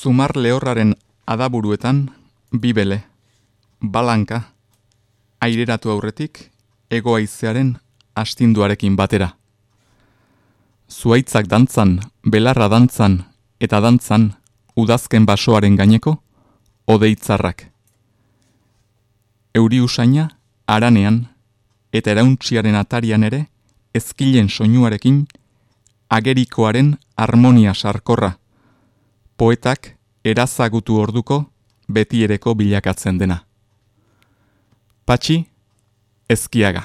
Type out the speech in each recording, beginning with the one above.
Zumar lehorraren adaburuetan, bibele, balanka, aireratu aurretik, egoaizearen astinduarekin batera. Zuaitzak dantzan, belarra dantzan eta dantzan, udazken basoaren gaineko, odeitzarrak. Euri usaina, aranean, eta erauntziaren atarian ere, ezkilen soinuarekin, agerikoaren harmonia sarkorra. Poetak erazagutu orduko betiereko bilakatzen dena. Patxi, ezkiaga.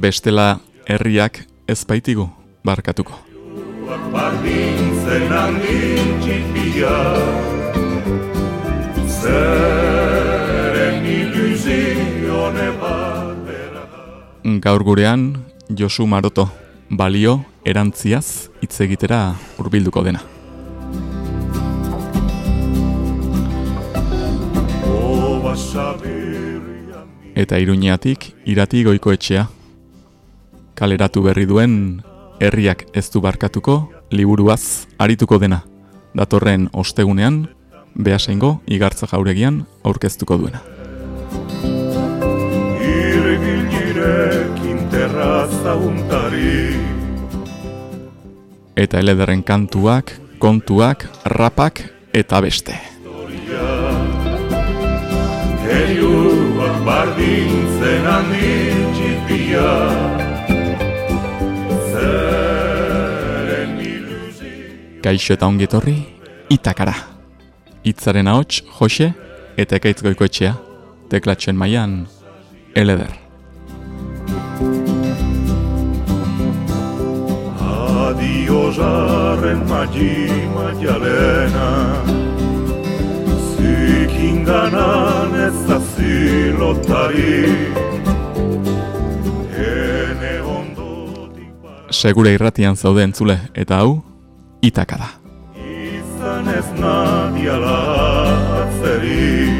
Bestela herriak ez baitigu barkatuko. Bardintzen Gaur gurean Josu Maroto balio erantziaz hitz egitera hurbilduko dena. Eta iruñatik irati goiko etxea. Kaleratu berri duen herriak ez du barkatuko liburuaz arituko dena. Datorren ostegunean behasengo igartza jauregian aurkeztuko duena. Eta elederren kantuak, kontuak, rapak eta beste. Kaixo eta ongetorri, itakara. Itzaren ahots, Jose, eta ekaitz goikoetxea, teklatxen maian, eleder. Adio jarren magi maialena, zikin ganan ez da zilotari, Segure irratian zaude entzule, eta hau, itaka da ez nadia latzeri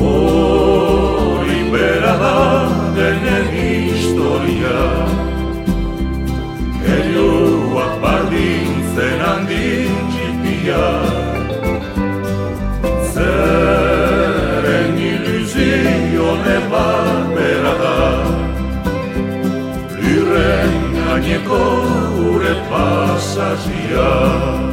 Hori bera da denen historia Elioak bardintzen handin txipia Zeren ilusione bat bera da Lirren gaineko pasazia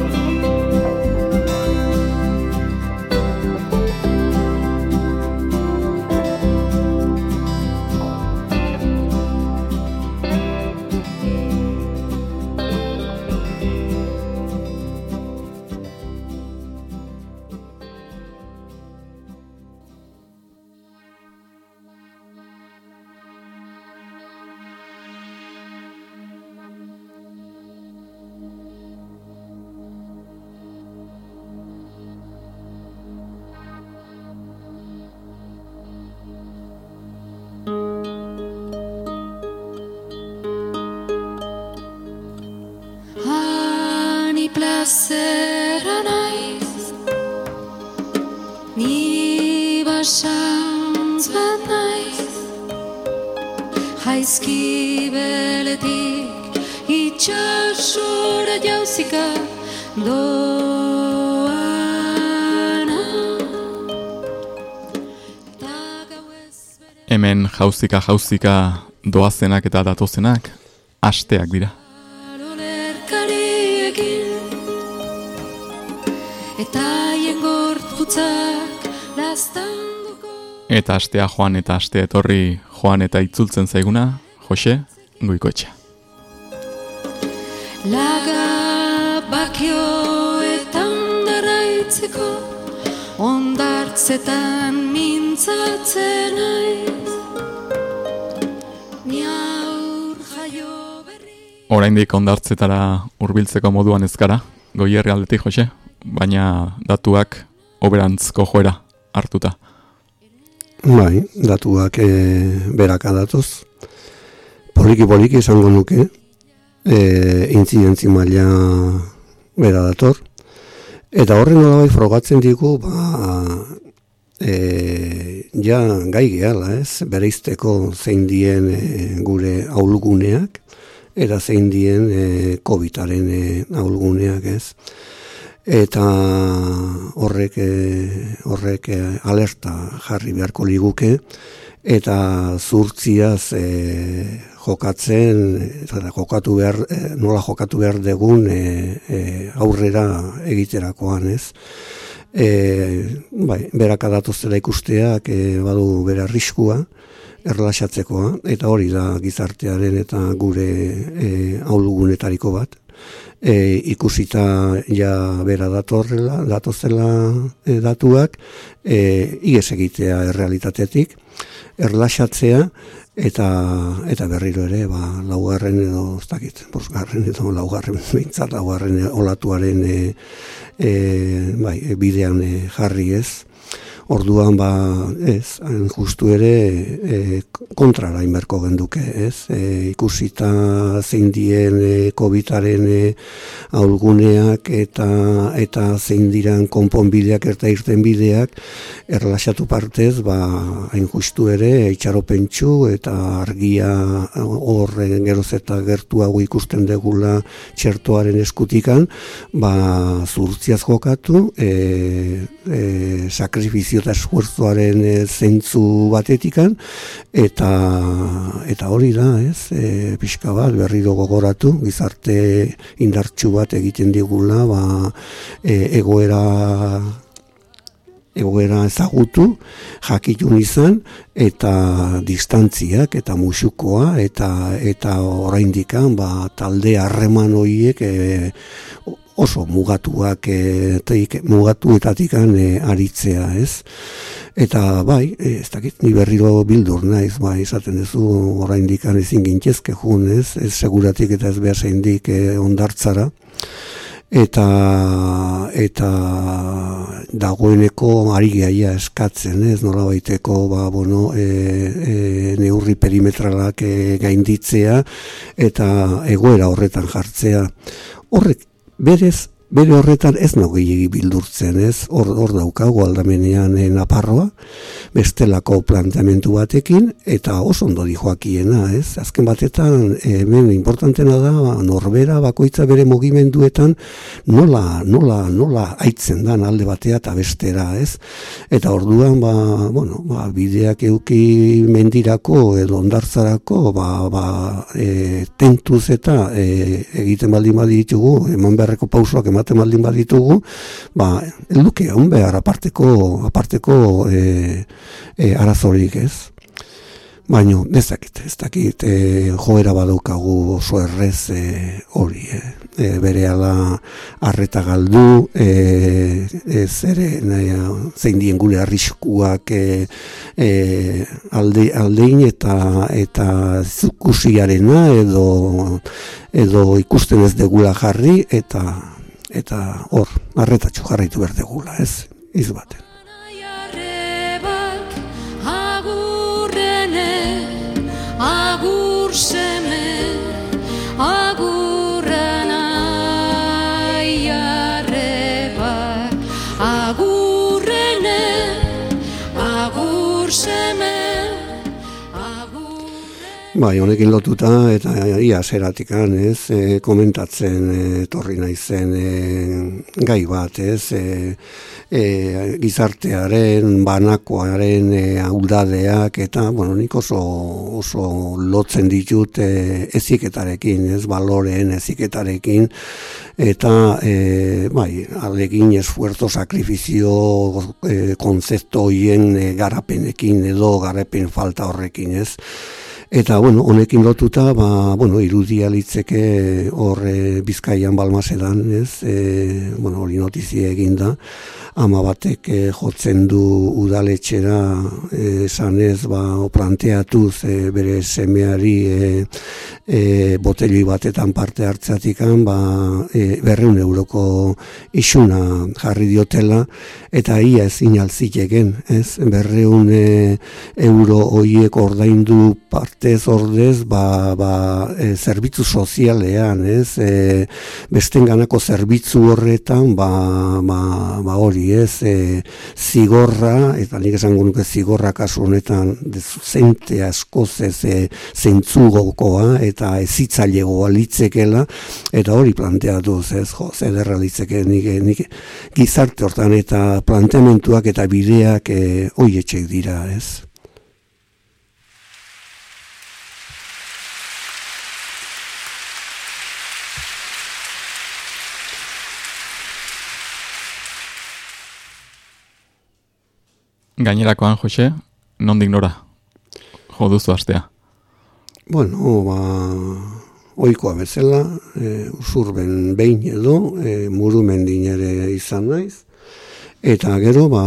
zera naiz Ni basantz bat naiz. Jaizki beletik itxasora jauzika doana. Hemen jauzika jauzika doazenak eta datozenak asteak dira. Eta astea joan eta aste etorri joan eta itzultzen zaiguna, Jose, goikoetxea. Laga bakioetan daraitzeko Ondartzetan mintzatzen naiz Ni aur jaio berri Oraindik ondartzetara hurbiltzeko moduan ez gara, goierri aldetik, Jose, baina datuak oberantzko joera hartuta. Bai, datuak e, beraka datoz. Poliki poliki esango nuke, e, intzidentzi maila bera dator. Eta horren nolabait frogatzen digu, ba, e, ja gai gehala, ez? Bereizteko zein dien e, gure aulguneak, eta zein dien e, COVID-aren e, aulguneak, ez? Eta horrek eh, horrek eh, alerta jarri beharko liguke. Eta zurtziaz eh, jokatzen eta jokatu behar eh, nola jokatu behar degun eh, eh, aurrera egiterakoan ez? E, bai, beraka datozela ikusteak e, badu bere arriskua erlaxatzekoa eta hori da gizartearen eta gure e, aulugunetariko bat e, ikusita ja bera datorrela, datozela e, datuak, e, ies egitea errealitatetik, erlaxatzea, eta eta berriro ere ba laugarren edo ez dakit bosgarren edo laugarren behintzat laugarren olatuaren e, e, bai, bidean e, jarri ez Orduan ba, ez, hain justu ere e, kontrara inberko genduke, ez? E, ikusita zein dien e, COVID-aren e, aulguneak eta eta zein diran konponbideak eta irten bideak erlaxatu partez, ba, hain justu ere itxaropentsu eta argia horre geroz eta gertu hau ikusten degula txertoaren eskutikan, ba, zurtziaz jokatu, e, e, sakrifizio eta esfuerzoaren e, zentzu batetikan eta eta hori da, ez? E, pixka bat berriro gogoratu gizarte indartsu bat egiten digula, ba, e, egoera egoera ezagutu, jakitun izan, eta distantziak, eta musukoa, eta eta oraindikan ba, talde harreman horiek e, oso mugatuak e, teik, mugatuetatik e, aritzea, ez? Eta bai, e, ez dakit, ni berriro bildur naiz, bai, esaten duzu oraindik ezin gintzezke jun, ez? Ez seguratik eta ez behar zeindik e, ondartzara. Eta eta dagoeneko ari gaia eskatzen, ez? Nola baiteko, ba, bueno, e, e, neurri perimetralak e, gainditzea eta egoera horretan jartzea. Horrek berez, bere horretan ez nago bildurtzen, ez? Hor, hor daukago aldamenean e, naparroa, bestelako planteamentu batekin, eta oso ondo dijoakiena, ez? Azken batetan, hemen importantena da, norbera, bakoitza bere mugimenduetan, nola, nola, nola aitzen da alde batea eta bestera, ez? Eta orduan, ba, bueno, ba, bideak euki mendirako edo ondartzarako, ba, ba, e, tentuz eta e, egiten baldin baditugu, eman beharreko pausoak ematen baldin baditugu, ba, elduke hon behar aparteko, aparteko e, e, arazorik ez. Baina, ez dakit, ez dakit, e, joera badaukagu oso errez e, hori, e, e, bere ala arreta galdu, e, ez ere, nahi, zein dien gure arriskuak e, e, alde, aldein eta eta zukusiarena edo, edo ikusten ez degula jarri eta eta hor, arretatxo jarraitu berdegula, ez, izbaten. Aiarrebak Bai, honekin lotuta eta ia zeratikan, ez, e, komentatzen e, torri naizen e, gai bat, ez, e, e, gizartearen, banakoaren e, audadeak eta, bueno, nik oso, oso lotzen ditut e, eziketarekin, ez, baloreen eziketarekin, eta, e, bai, alegin esfuerzo, sakrifizio, e, konzepto hien e, garapenekin edo garapen falta horrekin, ez, Eta, bueno, honekin lotuta, ba, bueno, irudia litzeke hor bizkaian balmazedan, ez, e, bueno, hori notizie eginda, ama batek e, jotzen du udaletxera e, esanez, ba, planteatuz e, bere semeari e, e, boteli batetan parte hartzatikan, ba, e, berreun euroko isuna jarri diotela, eta ia ez inaltziteken, ez, berreun e, euro hoiek ordaindu parte urtez ordez ba, ba, e, zerbitzu sozialean, ez? E, bestenganako zerbitzu horretan ba, ba, ba hori, ez? E, zigorra eta nik esango nuke zigorra kasu honetan zente asko ez e, zentzugokoa eta ezitzailegoa litzekela eta hori planteatu ez jo zederra litzeke nik, nik gizarte hortan eta planteamentuak eta bideak e, hoietxek dira, ez? Gainerakoan, Jose, nondik nora? Jo duzu astea. Bueno, ba, oikoa bezala, e, usurben behin edo, e, murumendin ere izan naiz. Eta gero, ba,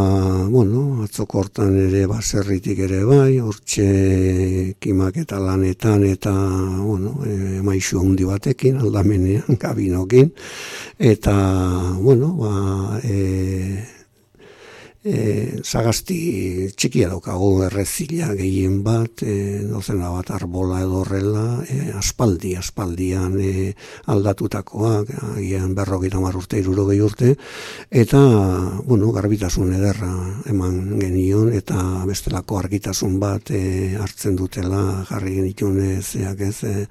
bueno, atzokortan ere baserritik ere bai, hortxe kimak eta lanetan eta, bueno, e, maixu handi batekin, aldamenean, kabinokin. Eta, bueno, ba, e, e, zagazti txikia daukagu errezila gehien bat, e, dozena bat arbola edo horrela, e, aspaldi, aspaldian e, aldatutakoak, agian berrogeita urte, iruro urte, eta, bueno, garbitasun ederra eman genion, eta bestelako argitasun bat e, hartzen dutela, jarri genitun zeak ez, e,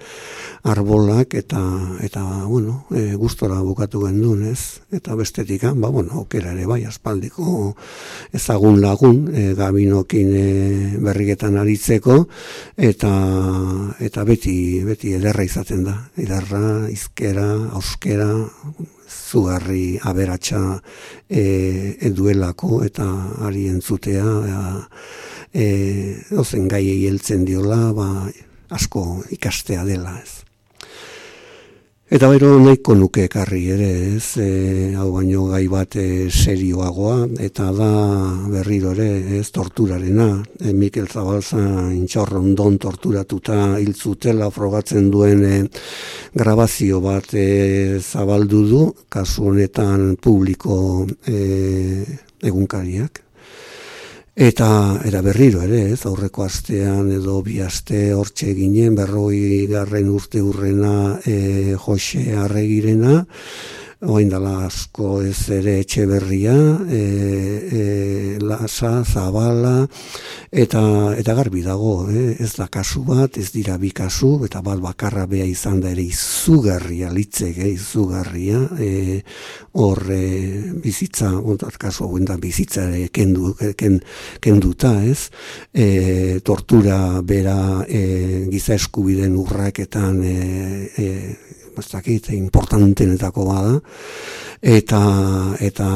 arbolak, eta, eta bueno, e, gustora bukatu gendun, ez, eta bestetik, ba, bueno, okera ere bai, aspaldiko, ezagun lagun e, gabinokin e, berriketan aritzeko eta eta beti beti ederra izaten da. Ederra izkera auskera zugarri aberatsa e, eduelako eta ari entzutea e, gaiei heltzen diola ba, asko ikastea dela ez Eta bero nahiko nuke ekarri ere, ez, e, hau baino gai bat e, serioagoa, eta da berriro ere, ez, torturarena. E, Mikel Zabalza intxorrondon torturatuta hiltzutela frogatzen duen e, grabazio bat e, zabaldu du, kasu honetan publiko e, egunkariak. Eta era berriro ere, ez, aurreko astean edo bi aste hortxe ginen, berroi garren urte urrena e, Jose Arregirena, oain dala asko ez ere etxe berria, e, e, lasa, zabala, eta, eta garbi dago, e, ez da kasu bat, ez dira bi kasu, eta bat bakarra beha izan da ere izugarria, litzek, e, izugarria, e, hor e, bizitza, ontat kasu da bizitza ere kendu, ken, kenduta, ez, e, tortura bera e, giza eskubiden urraketan e, e, ez dakit, importantenetako bada, eta, eta,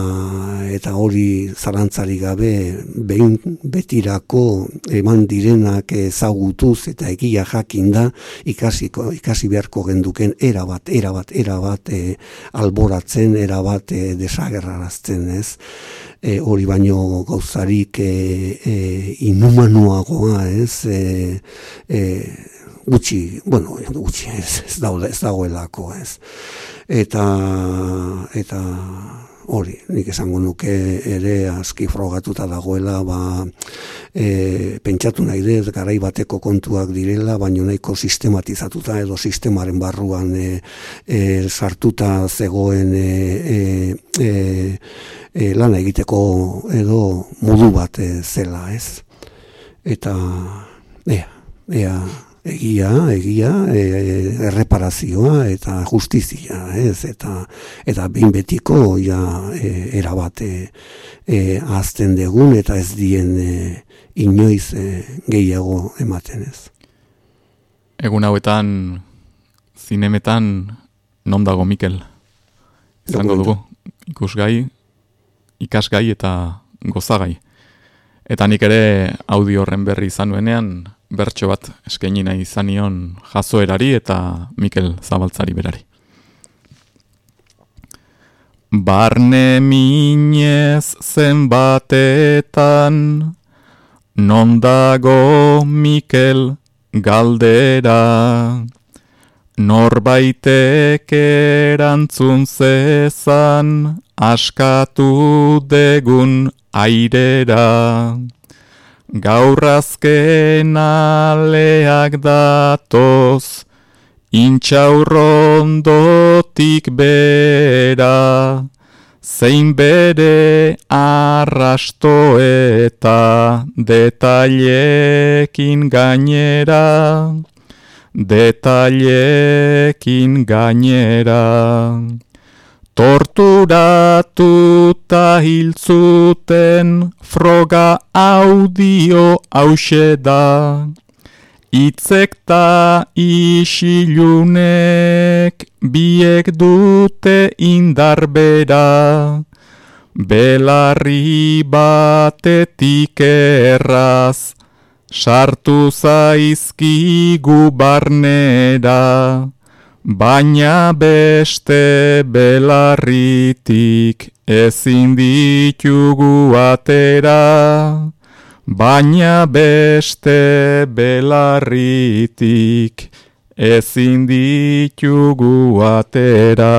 eta hori zalantzari gabe behin betirako eman direnak ezagutuz eta egia jakinda ikasiko, ikasi beharko genduken erabat, erabat, erabat e, alboratzen, erabat e, desagerrarazten, ez? E, hori baino gauzarik e, e, inumanuagoa, ez? E, e, gutxi, bueno, gutxi ez, ez, daude, ez dagoelako, ez. Eta, eta hori, nik esango nuke ere aski frogatuta dagoela, ba, e, pentsatu nahi dez, garai bateko kontuak direla, baino nahiko sistematizatuta edo sistemaren barruan e, e, sartuta zegoen e, e, e, e, lan egiteko edo modu bat e, zela, ez. Eta, ea, ea, egia, egia, e, erreparazioa eta justizia, ez, eta eta behin betiko ja e, erabate e, azten degun eta ez dien e, inoiz e, gehiago ematen ez. Egun hauetan, zinemetan, non dago Mikel? Izango dugu, ikusgai, ikasgai eta gozagai. Eta nik ere audio horren berri izan nuenean, bertso bat eskaini nahi izanion jazoerari eta Mikel Zabaltzari berari. Barne minez zenbatetan, non dago Mikel galdera, norbaitek erantzun zezan, askatu degun airera. Gaur azken aleak datoz, intxaurrondotik bera, zein bere arrasto eta detailekin gainera, detailekin gainera. Torturatuta hiltzuten froga audio hause da. Itzek ta isilunek biek dute indarbera. Belarri batetik erraz, sartu zaizkigu barnera. Baina beste belarritik ezin ditugu atera. Baina beste belarritik ezin ditugu atera.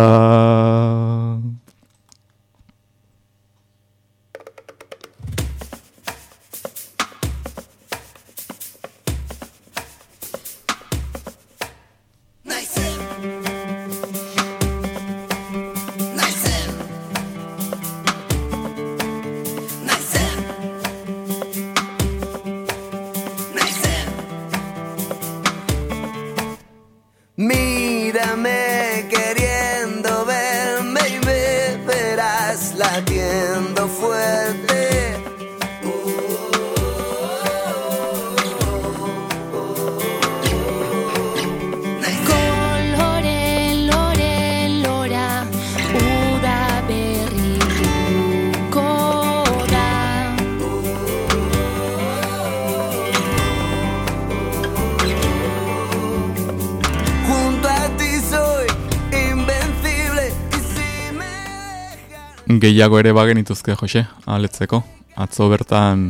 Gehiago ere bagenituzke, Jose, aletzeko. Atzo bertan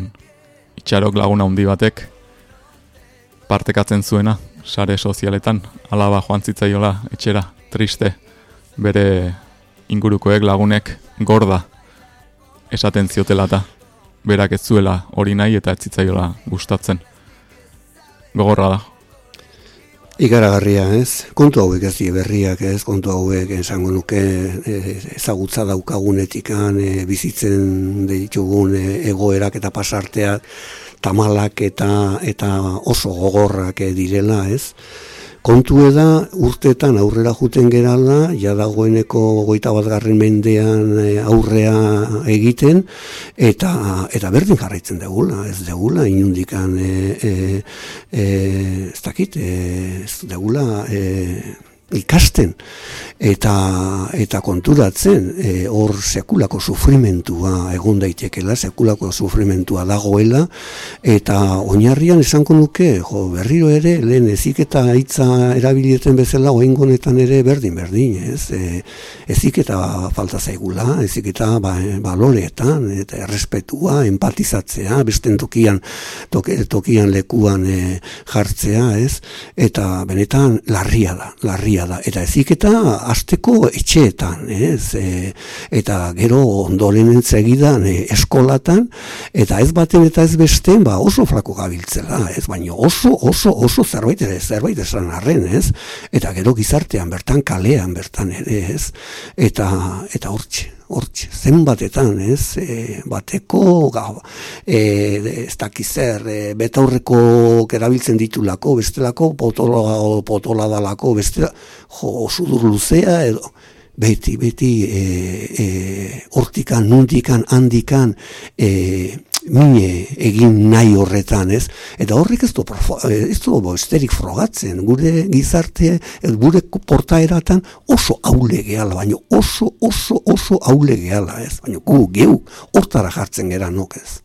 itxarok laguna handi batek partekatzen zuena, sare sozialetan, alaba joan zitzaiola etxera, triste, bere ingurukoek lagunek gorda esaten ziotela eta berak ez zuela hori nahi eta ez zitzaiola gustatzen. Gogorra da. Ikaragarria, ez? Kontu hauek ez berriak, ez? Kontu hauek esango nuke e, ezagutza daukagunetikan e, bizitzen ditugun e, egoerak eta pasarteak tamalak eta eta oso gogorrak e, direla, ez? Kontu da urteetan aurrera juten gerala, ja dagoeneko goita bat garren mendean e, aurrea egiten, eta, eta berdin jarraitzen degula, ez degula, inundikan, e, e, e, ez dakit, e, ez degula e, ikasten, eta, eta konturatzen, e, hor sekulako sufrimentua egon daitekela, sekulako sufrimentua dagoela, eta oinarrian esango nuke, jo, berriro ere, lehen ezik eta hitza erabilieten bezala, oingonetan ere berdin, berdin, ez? E, ezik eta falta zaigula, ezik eta ba, baloreetan, eta errespetua, empatizatzea, besten tokian, toke, tokian lekuan e, jartzea, ez? Eta benetan larria da, larria da. Eta ezik eta azteko etxeetan, ez? E, eta gero ondoren entzegidan e, eskolatan, eta ez baten eta ez besten, ba oso flako gabiltzela, ez? Baina oso, oso, oso zerbait ere, zerbait esan arren, ez? Eta gero gizartean bertan, kalean bertan ere, ez? Eta, eta hortxe, hortxe, zenbatetan, ez, e, bateko, ga, e, ez dakizer, e, betaurreko erabiltzen ditulako, bestelako, potola, potola dalako, bestela, jo, sudur luzea, edo, beti, beti, e, e, hortikan, nundikan, handikan, e, mine egin nahi horretan, ez? Eta horrek ez du, ez du esterik frogatzen, gure gizarte, gure portaeratan oso haule gehala, baina oso, oso, oso haule gehala, ez? Baina gu, geu, hortara jartzen gera nok ez.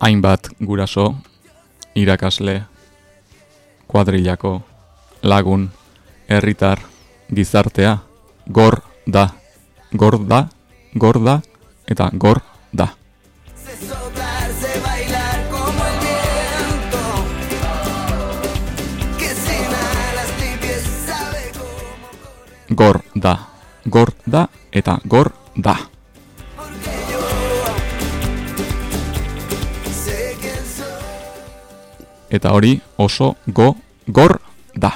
Hainbat guraso, irakasle, kuadrilako, lagun, herritar, gizartea, gor da, gor da, gor da, eta gor da. Gor da, gor da, eta gor da. Eta hori oso go gor da.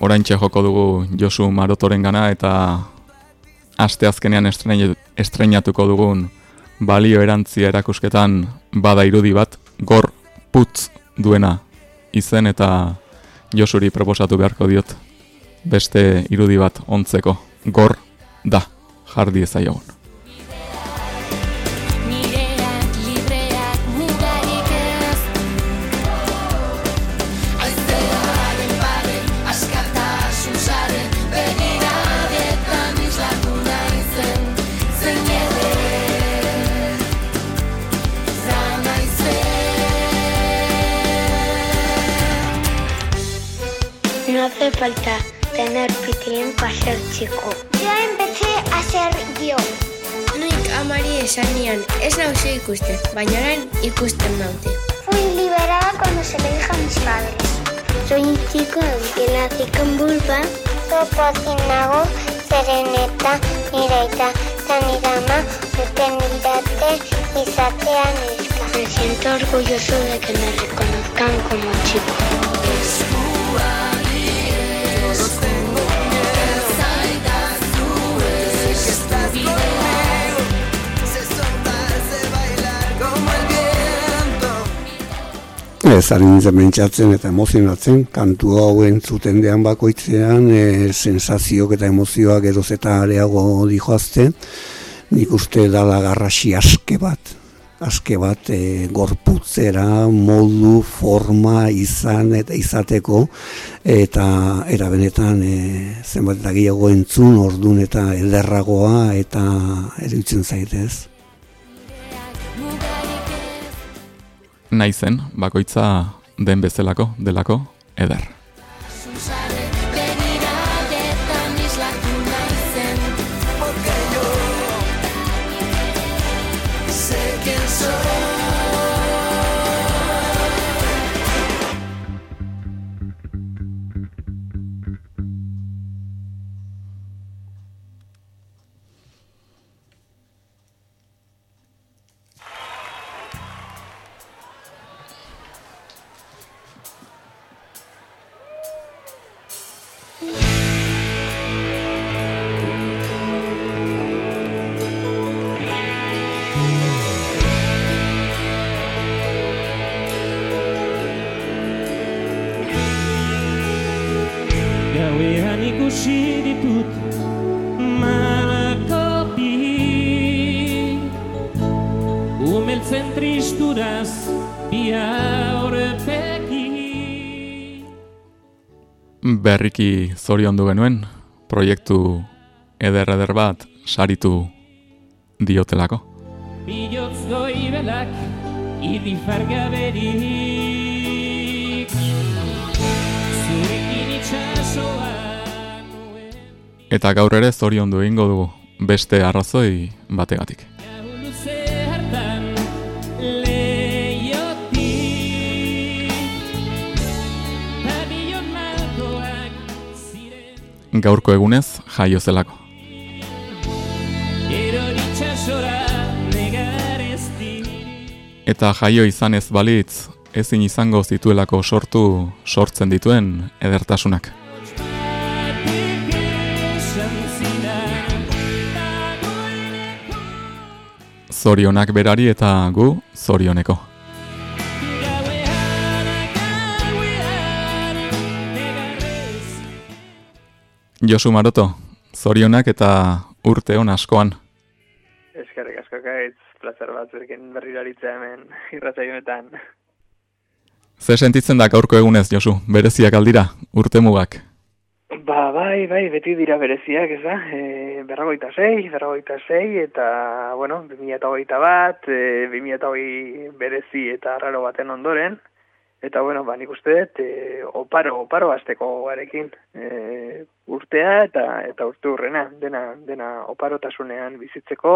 Orain joko dugu Josu Marotoren gana eta aste azkenean estrenatuko dugun balio erantzia erakusketan bada irudi bat gor putz duena izen eta Josuri proposatu beharko diot beste irudi bat ontzeko gor da jardi ezaiogun. Para ser chico. Yo empecé a ser yo. Noik amari esan nian, ez nauzu ikusten, baina orain ikusten naute. Fui liberada cuando se lo dije a mis padres. Soy un chico que nací con vulva. Zopozik nago, zeren eta nire eta zanidama duten didate izatea neska. Me siento orgulloso de que me reconozcan como chico. Ez, ari nintzen mentxatzen eta emozionatzen, kantu hau entzuten dean bakoitzean, e, sensazioak eta emozioak eroz eta areago dijoazte, nik uste dala garrasi aske bat, aske bat e, gorputzera, modu, forma izan eta izateko, eta erabenetan e, zenbat eta gehiago entzun, ordun eta ederragoa eta eruditzen zaitez. Naizen bakoitza den bezalako delako eder. Berriki zorion du genuen, proiektu eder-eder bat saritu diotelako. Bilotz goibelak idifargaberik Zurekin itxasoa nuen Eta gaur ere zorion du egingo dugu beste arrazoi bategatik. Gaurko egunez jaio zelako. Eta jaio izan ez balitz, ezin izango zituelako sortu sortzen dituen edertasunak. Zorionak berari eta gu zorioneko. Josu Maroto, zorionak eta urte hon askoan. Eskerrik asko gaitz, plazer bat zerken berriraritzea hemen irratzaioetan. Ze sentitzen da gaurko egunez, Josu? Bereziak aldira, urte mugak? Ba, bai, bai, beti dira bereziak, ez da? E, berragoita zei, berragoita zei, eta, bueno, 2008 bat, e, 2008 berezi eta raro baten ondoren, eta, bueno, ba, nik uste dut, e, oparo, oparo azteko garekin, e, urtea eta eta urte hurrena, dena, dena oparotasunean bizitzeko,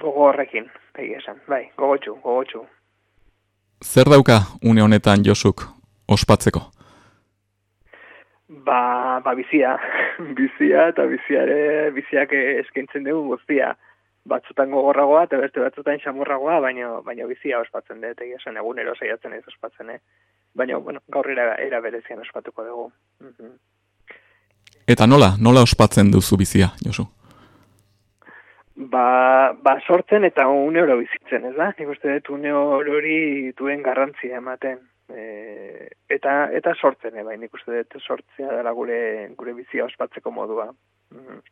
gogo horrekin, egia esan, bai, gogotxu, gogotxu. Zer dauka une honetan Josuk ospatzeko? Ba, ba bizia, bizia eta biziare, biziak eskaintzen dugu guztia. Batzutan gogorragoa eta beste batzutan xamurragoa, baina baina bizia ospatzen dut, egia esan egunero saiatzen ez ospatzen, eh? Baina, bueno, gaur era, era berezian ospatuko dugu. Mhm. Eta nola, nola ospatzen duzu bizia, Josu? Ba, ba sortzen eta une oro bizitzen, ez da? Nik uste dut une hori duen garrantzia ematen. E, eta eta sortzen, eh, bai, nik uste dut sortzea dela gure, gure bizia ospatzeko modua. Mm.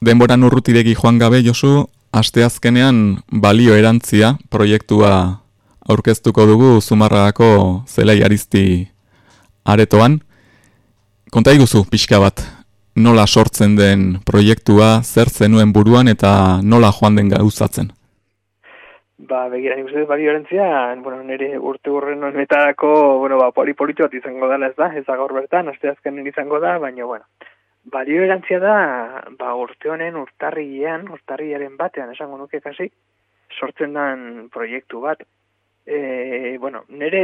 Denboran urrutiregi joan gabe, Josu, asteazkenean balio erantzia proiektua aurkeztuko dugu Zumarragako zelai arizti aretoan. Konta iguzu, pixka bat, nola sortzen den proiektua, zer zenuen buruan eta nola joan den gauzatzen? Ba, begira, nik uste dut balio erantzia, bueno, nire urte urren honetako, bueno, ba, poli politxo bat izango dela ez da, ez da gaur bertan, asteazkenen izango da, baina, bueno, balio erantzia da, ba, urte honen urtarrian, urtarriaren batean, esango nuke kasi, sortzen den proiektu bat. E, bueno, nire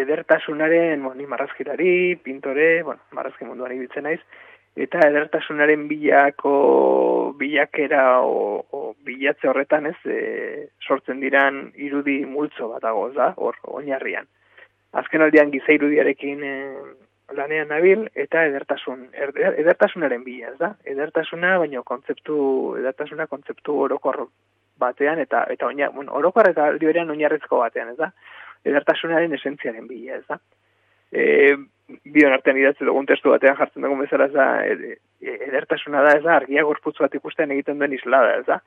edertasunaren, bueno, ni marrazkilari, pintore, bueno, marrazki munduan ibiltzen naiz, eta edertasunaren bilako bilakera o, o bilatze horretan ez e, sortzen diran irudi multzo bat dago, da, hor, oinarrian. Azken aldean giza irudiarekin e, lanean nabil, eta edertasun, eder, edertasunaren bila, ez da? Edertasuna, baino kontzeptu, edertasuna kontzeptu orokor batean, eta eta oina, bueno, orokor eta aldi berean oinarrizko batean, ez da? Edertasunaren esentziaren bila, ez da? E, bion artean idatzi dugun testu batean jartzen dugun bezala ez da, e, edertasuna da, ez da, argia gorputz bat ikusten egiten duen islada, ez da.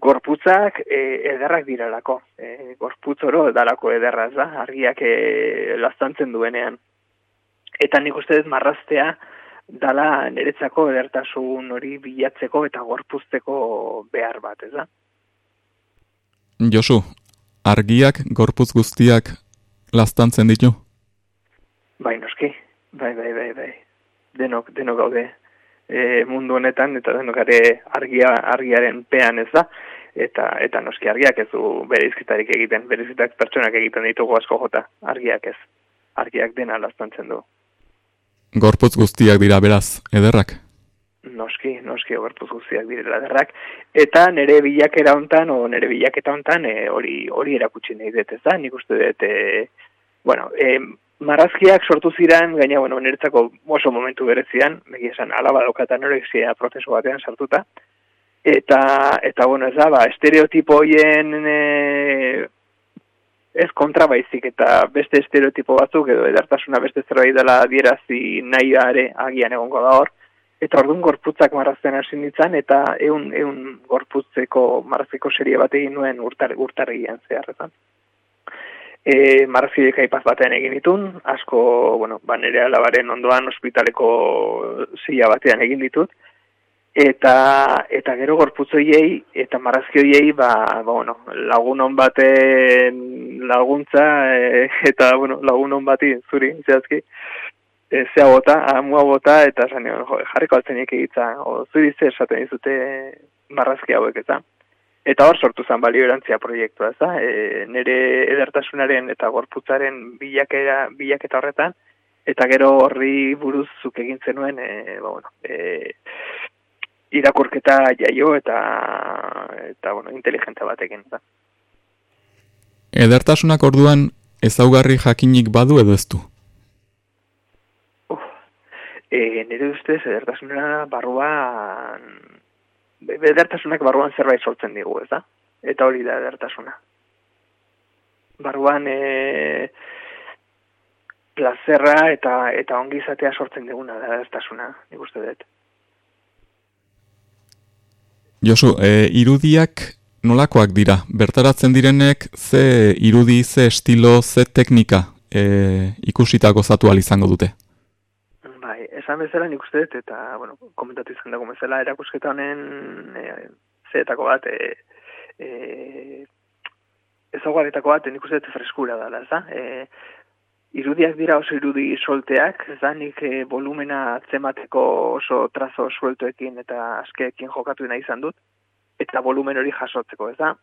Gorputzak e, ederrak diralako, e, gorputz oro dalako ederra, ez da, argiak e, lastantzen duenean. Eta nik uste dut marraztea dala niretzako edertasun hori bilatzeko eta gorpuzteko behar bat, ez da. Josu, argiak gorputz guztiak lastantzen ditu? Bai, noski. Bai, bai, bai, bai. Denok, denok gaude e, mundu honetan, eta denok are argia, argiaren pean ez da. Eta, eta noski argiak ez du bere izkitarik egiten, bere izkitak pertsonak egiten ditugu asko jota, argiak ez. Argiak dena lastantzen du. Gorputz guztiak dira beraz, ederrak? Noski, noski gorputz guztiak direla ederrak. Eta nire bilakera hontan, o nire bilaketa hontan, e, hori hori erakutsi nahi dut, ez da? Nik uste dut, e, bueno, e, marrazkiak sortu ziren, gaina, bueno, niretzako oso momentu berezian, begia esan, alaba daukata anorexia prozesu batean sartuta, eta, eta bueno, ez da, ba, estereotipo hoien e, ez kontra baizik, eta beste estereotipo batzuk, edo edartasuna beste zerbait dela dierazi nahi are agian egongo da hor, eta orduan gorputzak marrazten hasi nintzen, eta eun, eun gorputzeko marraziko serie bat egin nuen urtar, urtarrian zeharretan e, marrazkiek aipaz batean egin ditun, asko, bueno, ba, nire alabaren ondoan ospitaleko zila batean egin ditut, eta eta gero gorputzoiei eta marrazkioiei ba, ba bueno, lagunon baten laguntza e, eta bueno, lagunon bati zuri zehazki. E, zea bota, amua bota eta zan, jo, jarriko altzen egitza o zuri ze esaten dizute marrazki hauek eta Eta hor sortu zen balio erantzia proiektua, ez da? E, nire edertasunaren eta gorputzaren bilakera, bilaketa horretan, Eta gero horri buruz zuk egin zenuen, e, ba, bueno, e, irakurketa jaio eta eta bueno, inteligente batekin, da. Edertasunak orduan ezaugarri jakinik badu edo ez du? E, nire ustez, edertasuna barruan, edertasunak barruan zerbait sortzen digu, ez da? Eta hori da edertasuna. Barruan, e, plazerra eta eta ongizatea sortzen diguna da edertasuna, nik uste dut. Josu, e, irudiak nolakoak dira? Bertaratzen direnek ze irudi, ze estilo, ze teknika e, ikusita gozatu izango dute? Bai, esan bezala nik uste dut, eta, bueno, komentatu izan dago bezala, erakusketa honen e, zeetako bat, e, e, ezaugarritako bat, nik uste dut freskura dela, ez da? E, irudiak dira oso irudi solteak, ez da, nik e, volumena atzemateko oso trazo sueltoekin eta askeekin jokatu nahi izan dut, eta volumen hori jasotzeko, ez da.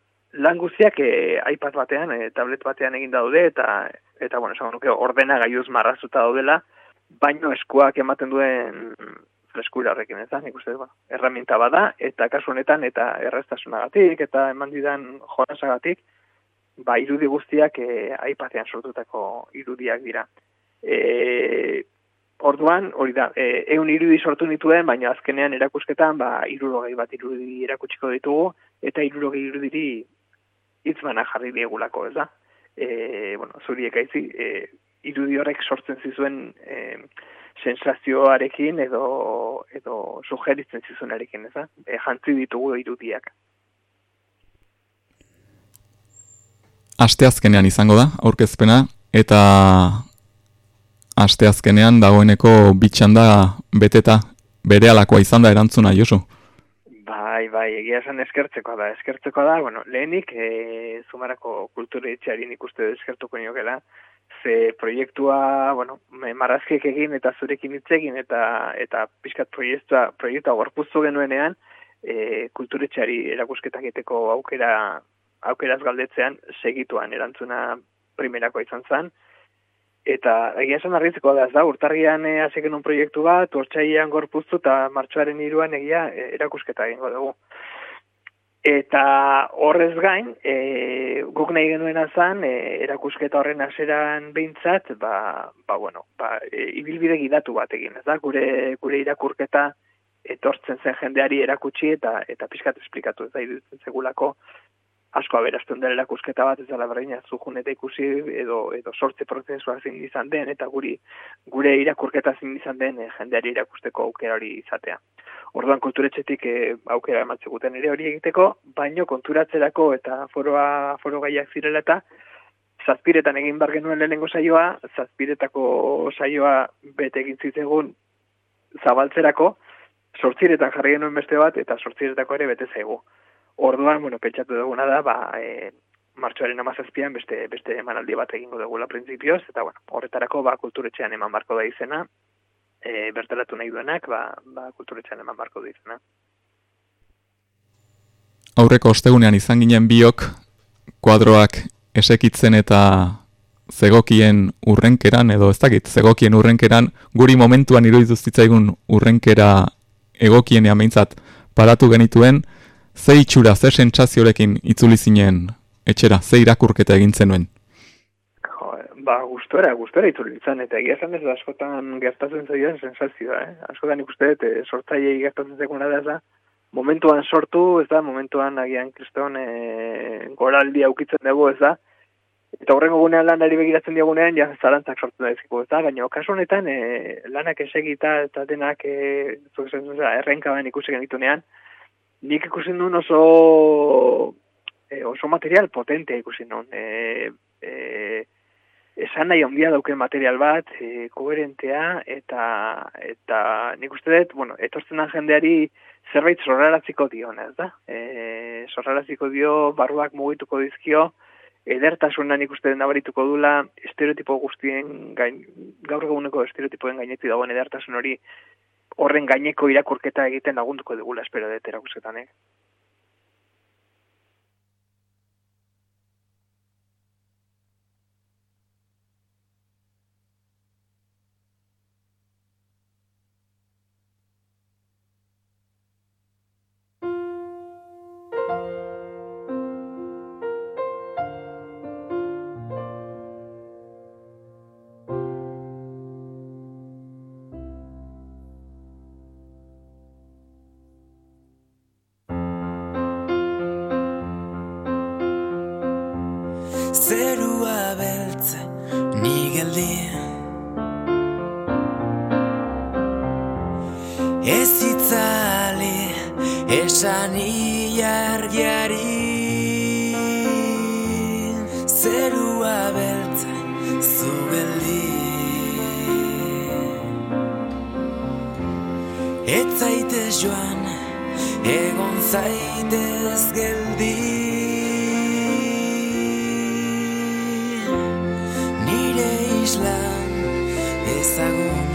Lan guztiak e, iPad batean, e, tablet batean egin daude, eta, eta bueno, esan nuke, ordena gaiuz marrazuta daudela, baino eskuak ematen duen freskura horrekin, ez da, nik uste, bueno, erraminta bada, eta kasu honetan, eta erreztasunagatik, eta eman didan jonasagatik, ba, irudi guztiak e, aipatean sortutako irudiak dira. E, orduan, hori da, e, eun irudi sortu nituen, baina azkenean erakusketan, ba, irurogei bat irudi erakutsiko ditugu, eta irurogei irudiri itzmana jarri diegulako, ez da? E, bueno, zuriek aizi, e, irudi horrek sortzen zizuen e, sensazioarekin edo, edo sugeritzen zizunarekin, ez da? E, jantzi ditugu irudiak. Asteazkenean izango da, aurkezpena, eta asteazkenean dagoeneko bitxan da beteta bere alakoa izan da erantzuna, Josu? Bai, bai, egia esan eskertzeko da, eskertzeko da, bueno, lehenik e, zumarako kultura itxarin ikuste eskertuko niokela, ze proiektua, bueno, marrazkiek egin eta zurekin hitz egin eta eta pixkat proiektua, proiektua gorpuztu genuenean, e, kulturetxari erakusketak egiteko aukera aukeraz galdetzean segituan erantzuna primerako izan zen. Eta egia esan arritzeko da, ez da, urtargian e, un proiektu bat, urtsailean gorpuztu eta martxoaren iruan egia e, erakusketa egingo dugu. Eta horrez gain, e, guk nahi genuen azan, e, erakusketa horren aseran behintzat, ba, ba, bueno, ba, e, ibilbide gidatu bat egin, ez da, gure, gure irakurketa etortzen zen jendeari erakutsi eta eta pixkat esplikatu ez da, idutzen segulako, asko aberazten dela erakusketa bat ez dela berdina zujun eta ikusi edo edo sortze prozesua zein izan den eta guri gure irakurketa zein izan den e, jendeari irakusteko aukera hori izatea. Orduan kulturetxetik e, aukera ematzen guten ere hori egiteko, baino konturatzerako eta foroa foro gaiak zirela eta zazpiretan egin bar genuen lehenengo saioa, zazpiretako saioa bete egin zitegun zabaltzerako, sortziretan jarri genuen beste bat eta sortziretako ere bete zaigu. Orduan, bueno, pentsatu duguna da, ba, e, martxoaren amazazpian beste, beste emanaldi bat egingo dugula printzipioz, eta bueno, horretarako ba, kulturetxean eman barko da izena, e, bertalatu nahi duenak, ba, ba, kulturetxean eman barko da izena. Aurreko ostegunean izan ginen biok, kuadroak esekitzen eta zegokien urrenkeran, edo ez dakit, zegokien urrenkeran, guri momentuan iruditu zitzaigun urrenkera egokienean behintzat paratu genituen, ze itxura, ze sentsaziorekin itzuli zinen etxera, ze irakurketa egin zenuen? Ba, gustora, gustora itzuli zan, eta egia zan ez da askotan gertatzen zaioan sensazioa, eh? Askotan ikuste, e, sortzaiei gertatzen zekuna da, da, momentuan sortu, ez da, momentuan agian kriston e, goraldi aukitzen dugu, ez da, eta horrengo gunean lanari begiratzen diagunean, ja, zarantzak sortzen da eziko, ez da, baina kasu honetan, e, lanak esegita eta denak, e, zuzen, errenka ben genitunean, nik ikusi nuen oso e, oso material potente ikusi nuen. E, e, esan nahi ondia dauke material bat, e, koherentea, eta, eta nik uste dut, bueno, etortzen jendeari zerbait zorraraziko dio, ez da? E, zorraraziko dio, barruak mugituko dizkio, edertasunan ikuste den nabarituko dula, estereotipo guztien, gain, gaur eguneko estereotipoen gainetik dagoen edertasun hori horren gaineko irakurketa egiten lagunduko dugula espero dut erakusketan, eh? Zaitez geldi. Nire islan ezagun.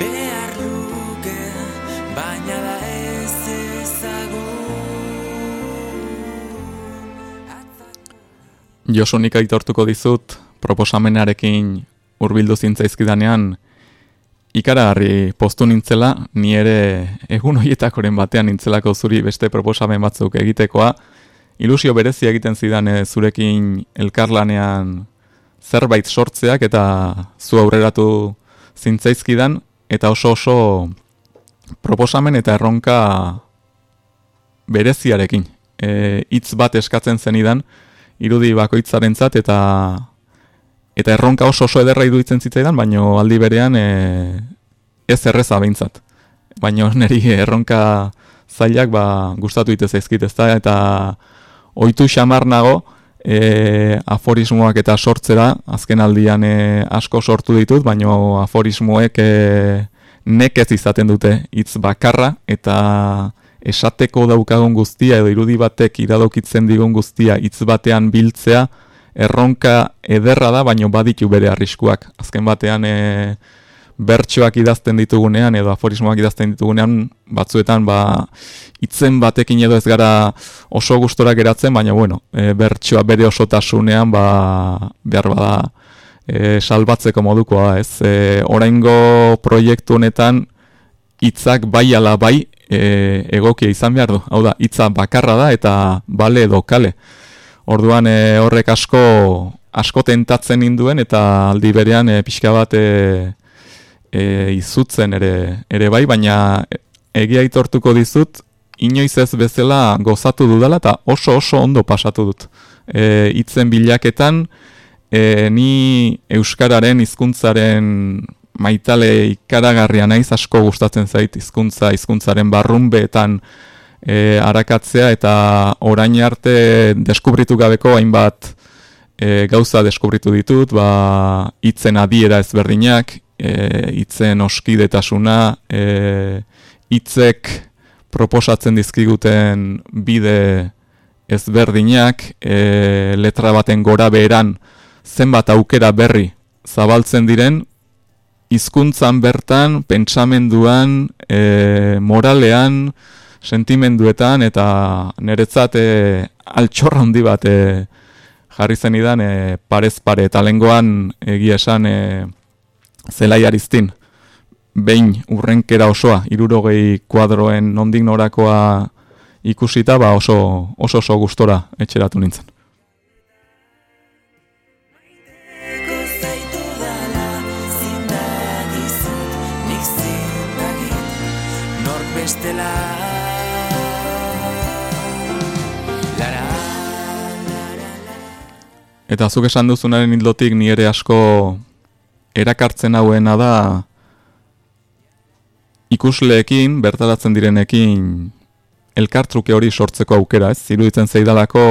Behar luke baina da ez ezagun. Josunik aitortuko dizut proposamenarekin hurbildu zintzaizkidanean ikaragarri postu nintzela, ni ere egun horietakoren batean nintzelako zuri beste proposamen batzuk egitekoa, ilusio berezi egiten zidan eh, zurekin elkarlanean zerbait sortzeak eta zu aurreratu zintzaizkidan, eta oso oso proposamen eta erronka bereziarekin. E, hitz bat eskatzen zenidan, irudi bakoitzarentzat eta eta erronka oso oso ederra iruditzen zitzaidan, baino aldi berean e, ez erreza behintzat. Baino niri erronka zailak ba, gustatu ite zaizkit ezta eta ohitu xamar nago e, aforismoak eta sortzera, azken aldian e, asko sortu ditut, baino aforismoek e, nekez izaten dute hitz bakarra eta esateko daukagun guztia edo irudi batek iradokitzen digun guztia hitz batean biltzea erronka ederra da, baino baditu bere arriskuak. Azken batean e, bertsoak idazten ditugunean edo aforismoak idazten ditugunean batzuetan ba hitzen batekin edo ez gara oso gustora geratzen, baina bueno, e, bertsoa bere osotasunean ba behar bada e, salbatzeko modukoa, ez? E, oraingo proiektu honetan hitzak bai ala bai e, egokia izan behar du. Hau da, hitza bakarra da eta bale edo kale. Orduan e, horrek asko asko tentatzen induen eta aldi berean e, pixka bat e, e, izutzen ere ere bai, baina egia aitortuko dizut inoiz ez bezala gozatu dudala eta oso oso ondo pasatu dut. E, itzen bilaketan e, ni euskararen hizkuntzaren maitale ikaragarria naiz asko gustatzen zait hizkuntza hizkuntzaren barrunbeetan e, arakatzea eta orain arte deskubritu gabeko hainbat e, gauza deskubritu ditut, ba hitzen adiera ezberdinak, e, hitzen oskidetasuna, e, hitzek proposatzen dizkiguten bide ezberdinak, e, letra baten gora beheran zenbat aukera berri zabaltzen diren, hizkuntzan bertan, pentsamenduan, e, moralean, sentimenduetan eta niretzat e, altxorra handi bat e, jarri zen idan e, parez pare eta lengoan egia esan e, zelai ariztin. Behin urrenkera osoa, irurogei kuadroen nondik norakoa ikusita, ba oso oso, oso gustora etxeratu nintzen. Eta zuk esan duzunaren hildotik ni ere asko erakartzen hauena da ikusleekin, bertaratzen direnekin elkartruke hori sortzeko aukera, ez? Ziruditzen zeidalako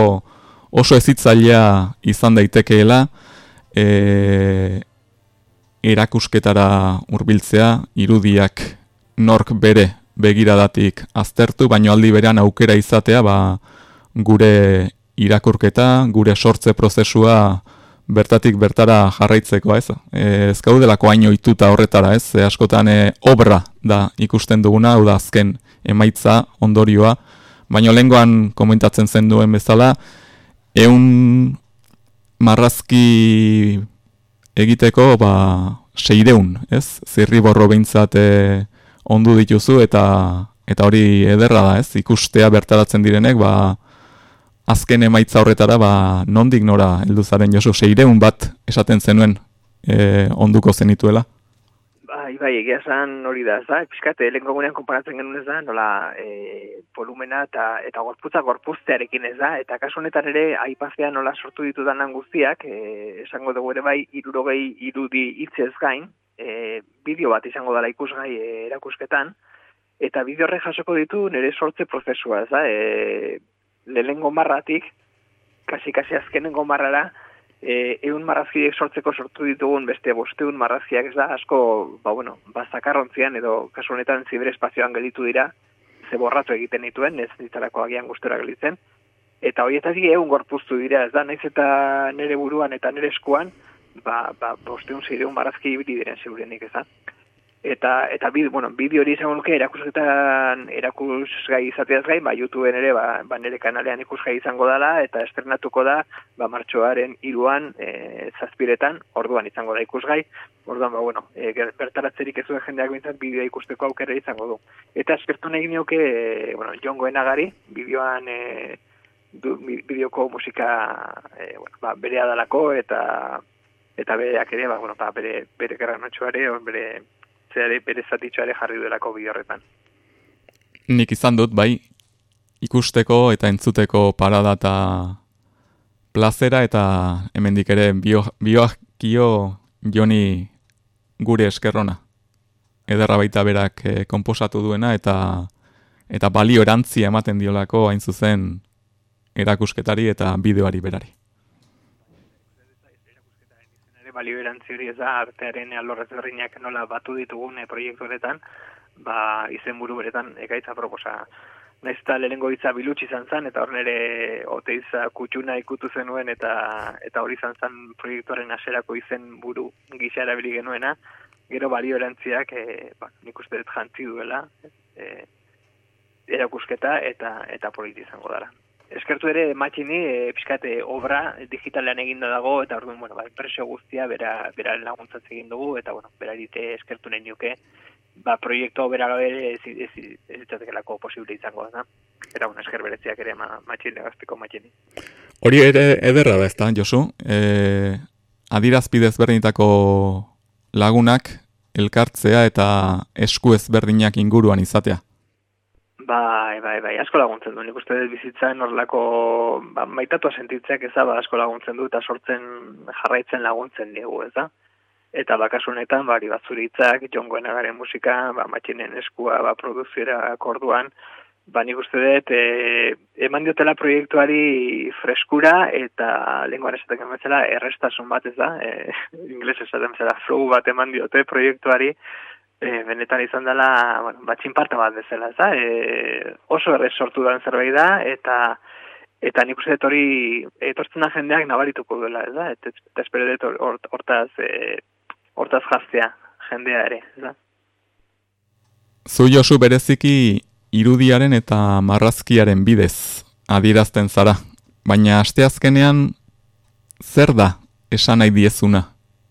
oso ezitzailea izan daitekeela e, erakusketara hurbiltzea irudiak nork bere begiradatik aztertu, baino aldi berean aukera izatea ba, gure irakurketa, gure sortze prozesua bertatik bertara jarraitzeko, ez? E, ez gaudelako hain ohituta horretara, ez? E, askotan e, obra da ikusten duguna, hau da azken emaitza, ondorioa, baino lengoan komentatzen zen duen bezala, eun marrazki egiteko, ba, seireun, ez? Zirri borro behintzat e, ondu dituzu, eta eta hori ederra da, ez? Ikustea bertaratzen direnek, ba, azken emaitza horretara, ba, nondik nora heldu zaren Josu, seireun bat esaten zenuen e, onduko zenituela? Ba, Bai, bai, egia esan hori da, ez da, pixkate, lehen gogunean konparatzen genuen ez da, nola e, volumena eta, eta gorputza gorpuztearekin ez da, eta kasu honetan ere, aipazea nola sortu ditu danan guztiak, e, esango dugu ere bai, irurogei irudi hitzez gain, e, bideo bat izango dela ikusgai e, erakusketan, eta bideo horre jasoko ditu nire sortze prozesua, ez da, e, lehenengo marratik, kasi-kasi azkenengo marrara, e, eun marrazkiek sortzeko sortu ditugun beste bosteun marrazkiak ez da asko, ba bueno, ba zakarrontzian edo kasu honetan ziberespazioan gelitu dira, ze borratu egiten dituen, ez ditarako agian gustora gelitzen, eta horietatik egun gorpuztu dira, ez da, naiz eta nere buruan eta nere eskuan, ba, ba bosteun zireun marrazki ibili diren segurenik ez da eta eta bideo bueno bideo hori izango nuke erakusketan erakusgai izateaz gain ba YouTubeen ere ba, ba nere kanalean ikusgai izango dela eta estrenatuko da ba martxoaren 3 eh zazpiretan orduan izango da ikusgai. Orduan ba bueno e, bertaratzerik ez duen jendeak bintzat bideoa ikusteko aukera izango du. Eta eskertu nahi nioke e, bueno Jongoenagari bideoan e, du, bideoko musika e, bueno, ba, berea dalako eta eta bereak ere, ba, bueno, ba, bere, bere garranotxoare, bere, zeare bere zatitxoare jarri duelako bi horretan. Nik izan dut, bai, ikusteko eta entzuteko parada eta plazera eta hemendik ere bioakio joni gure eskerrona. Ederra baita berak e, komposatu duena eta eta balio erantzi ematen diolako hain zuzen erakusketari eta bideoari berari balio erantzi hori ez da artearen alorrez berriak nola batu ditugun e, proiektu horretan, ba, izen buru beretan ekaitza proposa. Naiz eta lehenengo hitza bilutsi izan zen, eta hor nire oteiza kutsuna ikutu zenuen, eta eta hori izan zen proiektuaren aserako izen buru gisa erabili genuena, gero balio erantziak, e, ba, nik uste dut jantzi duela, e, erakusketa eta eta politi izango dara eskertu ere matxini e, pixkate obra digitalean eginda dago eta orduan bueno, ba, impresio guztia bera, bera laguntzatzen egin dugu eta bueno, berarite eskertu nahi nuke ba, proiektu bera ere ez, ez, ez, ez posible izango da. Eta bueno, esker bereziak ere ma, matxin matxini. Hori ere ederra da ez da, Josu? E, adirazpidez berdinitako lagunak elkartzea eta esku ezberdinak inguruan izatea. Bai, bai, bai, asko laguntzen du. Nik uste dut bizitzan horrelako ba, maitatua sentitzeak ez ba, asko laguntzen du eta sortzen jarraitzen laguntzen diegu, ez da? Eta bakasunetan, bari batzuritzak, jongoen agaren musika, ba, matxinen eskua, ba, produziera akorduan, ba, nik uste dut, e, eman diotela proiektuari freskura eta lenguan esaten gemetzela errestasun bat, ez da? E, Ingles esaten zela flow bat eman diote proiektuari, e, benetan izan dela, bueno, batxin parta bat bezala, ez da? E, oso errez sortu da zerbait da, eta eta nik uste hori etortzen da jendeak nabarituko duela, ez da? Eta espero dut hortaz, e, hortaz jaztea jendea ere, ez da? Zu Josu bereziki irudiaren eta marrazkiaren bidez adierazten zara, baina asteazkenean zer da esan nahi diezuna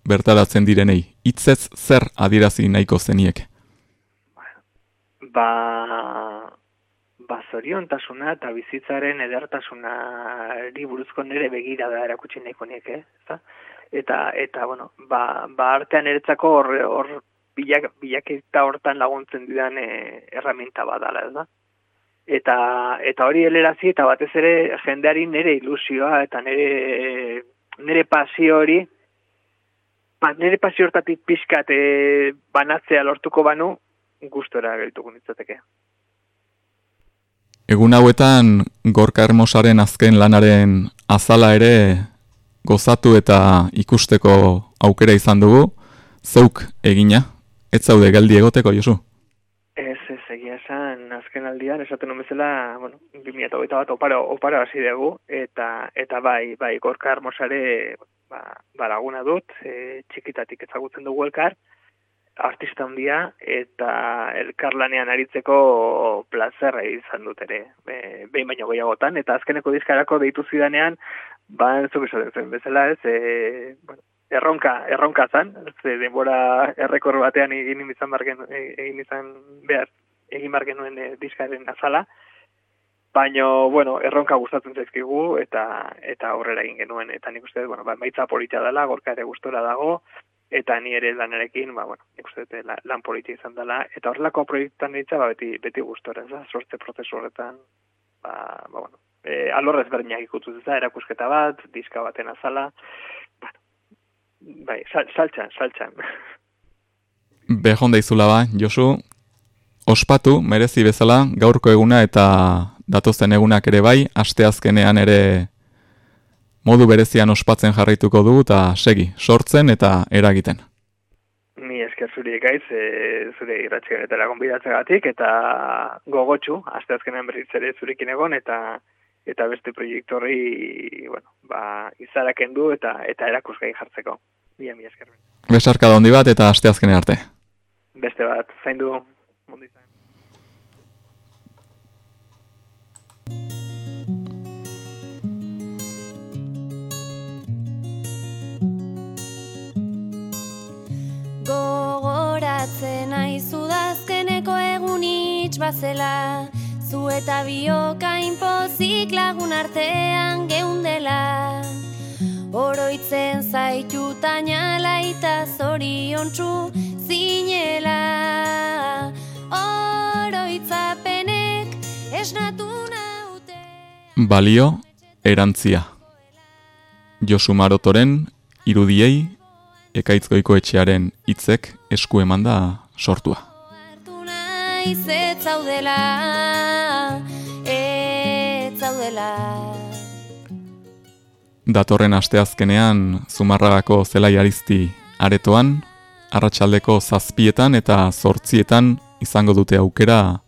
bertaratzen direnei? Hitzez zer adirazi nahiko zeniek? Ba, ba zoriontasuna eta bizitzaren edertasuna buruzko nire begira da erakutsi nahiko niek, eh? Eta, eta, bueno, ba, ba artean eretzako hor, hor bilak, bilak eta hortan laguntzen didan e, erraminta badala, ez da? Eta, eta hori helerazi eta batez ere jendeari nire ilusioa eta nire, nire pasio hori ba, nire pasio hortatik pixkat e, banatzea lortuko banu, gustora gelituko nintzateke. Egun hauetan, gorka hermosaren azken lanaren azala ere gozatu eta ikusteko aukera izan dugu, zeuk egina, ez zaude geldi egoteko, Josu? Ez, ez, egia esan, azken aldian, esaten nomezela, bueno, 2008 bat oparo, oparo hasi dugu, eta, eta bai, bai, gorka hermosare, ba, ba laguna dut, e, txikitatik ezagutzen dugu elkar, artista handia eta elkarlanean aritzeko plazerra izan dut ere, e, behin baino gehiagotan, eta azkeneko dizkarako deitu zidanean, ba, entzuk esaten bezala ez, e, bueno, erronka, erronka zan, ze denbora errekor batean egin izan, bargen, egin izan behar, egin bargenuen e, diskaren azala, Baino, bueno, erronka gustatzen zaizkigu eta eta aurrera egin genuen. Eta nik uste bueno, ba, maitza polita dela, gorka ere gustora dago. Eta ni ere lanarekin, ba, bueno, nik uste dut la- lan politia izan dela, eta horrelako proiektuan ditza, ba, beti, beti gustora, ez sortze prozesu horretan, ba, ba, bueno, e, alorrez berdinak ikutu da, erakusketa bat, diska baten azala, bueno, bai, sal, saltxan, saltxan. Behon daizula ba, Josu, ospatu, merezi bezala, gaurko eguna eta datozen egunak ere bai, asteazkenean ere modu berezian ospatzen jarraituko du eta segi, sortzen eta eragiten. Ni esker zuri ekaiz, e, zure irratxeganetara gonbidatzegatik, eta gogotxu, asteazkenean berriz ere zurekin egon, eta eta beste proiektu horri, bueno, ba, izaraken du eta eta erakusgai jartzeko. Mila, mila esker. Besarka handi bat eta asteazkenen arte. Beste bat, zaindu, mundu izan. Gogoratzen aizu dazkeneko egun itx bazela. Zu eta biokain pozik lagun artean geundela. Oroitzen zaitu tainala eta zoriontsu zinela. Oroitzapenek esnatu naute Balio, erantzia. Josu Marotoren, irudiei, ekaitzgoiko etxearen hitzek esku eman da sortua. naiz ez zaudela Ez zaudela Datorren asteazkenean Zumarragako zelai arizti aretoan, arratsaldeko zazpietan eta zortzietan izango dute aukera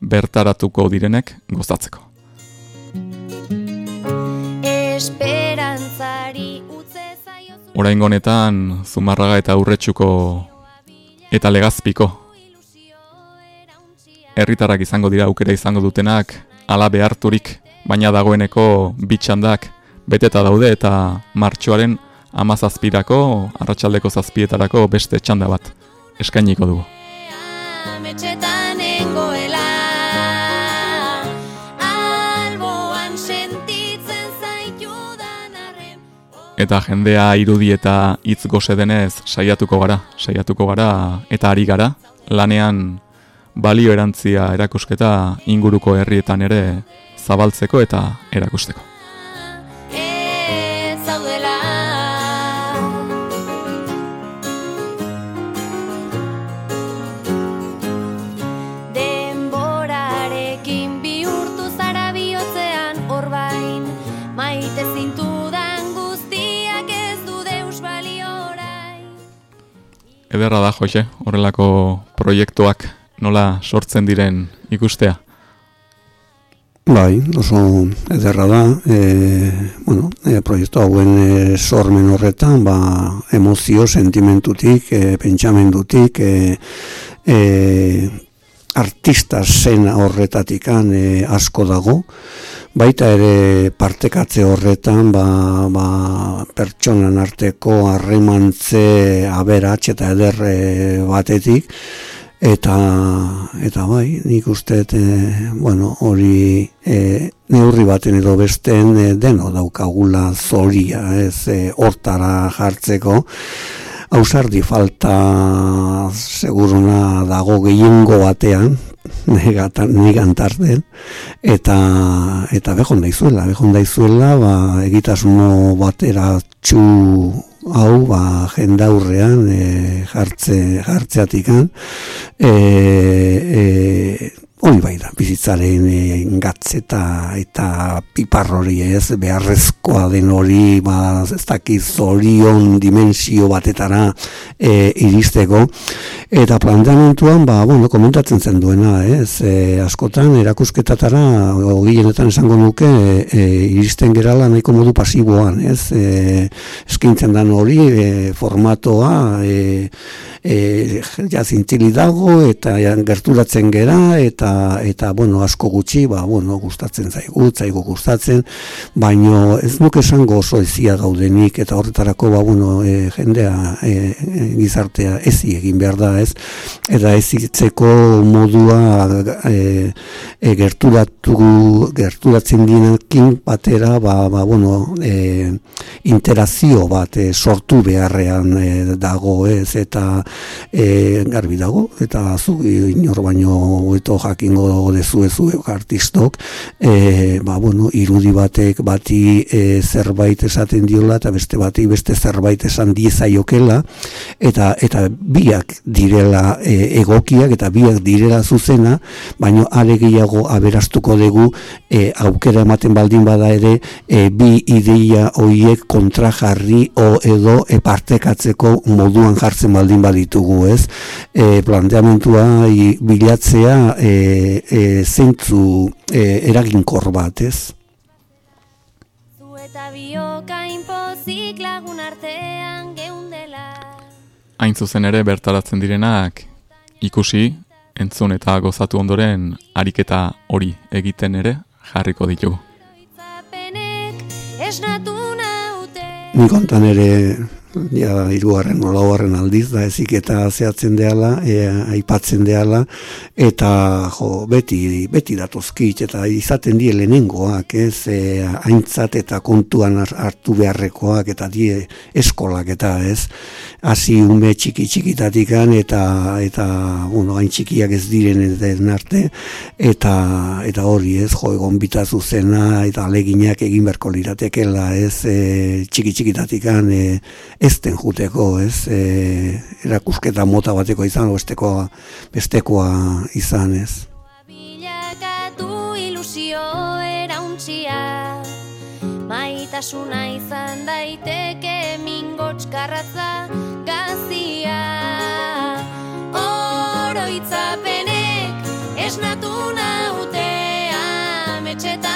bertaratuko direnek gozatzeko. Esperantzari utze zaio Oraingo honetan Zumarraga eta Urretxuko eta Legazpiko herritarrak izango dira aukera izango dutenak ala beharturik, baina dagoeneko bitxandak beteta daude eta martxoaren amazazpirako, arratsaldeko zazpietarako beste txanda bat eskainiko dugu. Eta jendea irudi eta hitz gose denez saiatuko gara, saiatuko gara eta ari gara, lanean balio erantzia erakusketa inguruko herrietan ere zabaltzeko eta erakusteko. Ederra da, Jose, horrelako proiektuak nola sortzen diren ikustea. Bai, oso ederra da, e, bueno, e, proiektu hauen e, sormen horretan, ba, emozio, sentimentutik, e, pentsamendutik, e, e, artista zena horretatikan e, asko dago, baita ere partekatze horretan, ba, ba, pertsonan arteko harremantze aberats eta eder e, batetik, eta eta bai, nik uste e, bueno, hori e, neurri baten edo besten e, deno daukagula zoria, ez e, hortara jartzeko, ausardi falta seguruna dago gehiengo batean, nigan tarten, eta, eta behon daizuela, behon daizuela, ba, egitasuno batera txu hau ba, jendaurrean e, jartze, jartzeatikan e, e, hori bai da, bizitzaren e, gatz eta, eta pipar hori ez, beharrezkoa den hori, ba, ez dakiz zorion dimensio batetara e, iristeko, eta planteamentuan, ba, bueno, komentatzen zen duena, ez, e, askotan, erakusketatara, ogienetan esango nuke, e, iristen gerala nahiko modu pasiboan, ez, e, eskintzen dan hori, e, formatoa, e, e, ja dago, eta ja, gerturatzen gera, eta eta bueno, asko gutxi, ba bueno, gustatzen zaigu, zaigu gustatzen, baino ez nuke esango oso ezia gaudenik eta horretarako ba bueno, e, jendea e, gizartea ezi egin behar da, ez? Eta ezitzeko modua e, e, gerturatu gerturatzen dinekin batera, ba, ba bueno, e, interazio bat e, sortu beharrean e, dago, ez? Eta e, garbi dago eta zu inor baino hobeto jakingo dezu ezu artistok e, ba, bueno, irudi batek bati e, zerbait esaten diola eta beste bati beste zerbait esan diezaiokela eta eta biak direla e, egokiak eta biak direla zuzena baino are gehiago aberastuko dugu e, aukera ematen baldin bada ere e, bi ideia hoiek kontra jarri o edo e, partekatzeko moduan jartzen baldin baditugu ez? E, planteamentua bilatzea e, e, zeintzu e, eraginkor bat, ez? Zu eta bioka inpozik lagun artean geundela Hain zuzen ere bertaratzen direnak ikusi, entzun eta gozatu ondoren ariketa hori egiten ere jarriko ditugu. Esnatu naute Ni kontan ere ja hirugarren o aldiz da ezik eta zehatzen deala, e, aipatzen deala eta jo beti beti datozkit eta izaten die lehenengoak, ez? E, aintzat eta kontuan hartu beharrekoak eta die eskolak eta, ez? Hasi ume txiki txikitatikan eta eta bueno, hain txikiak ez diren den arte eta eta hori, ez? Jo egon bita zuzena eta aleginak egin berko liratekeela, ez? E, txiki txikitatikan e, ez den juteko, ez, e, erakusketa mota bateko izan, bestekoa, bestekoa izan, ez. Bilakatu ilusio erauntxia Maitasuna izan daiteke mingotxkarratza gazia Oroitzapenek esnatu naute ametxetan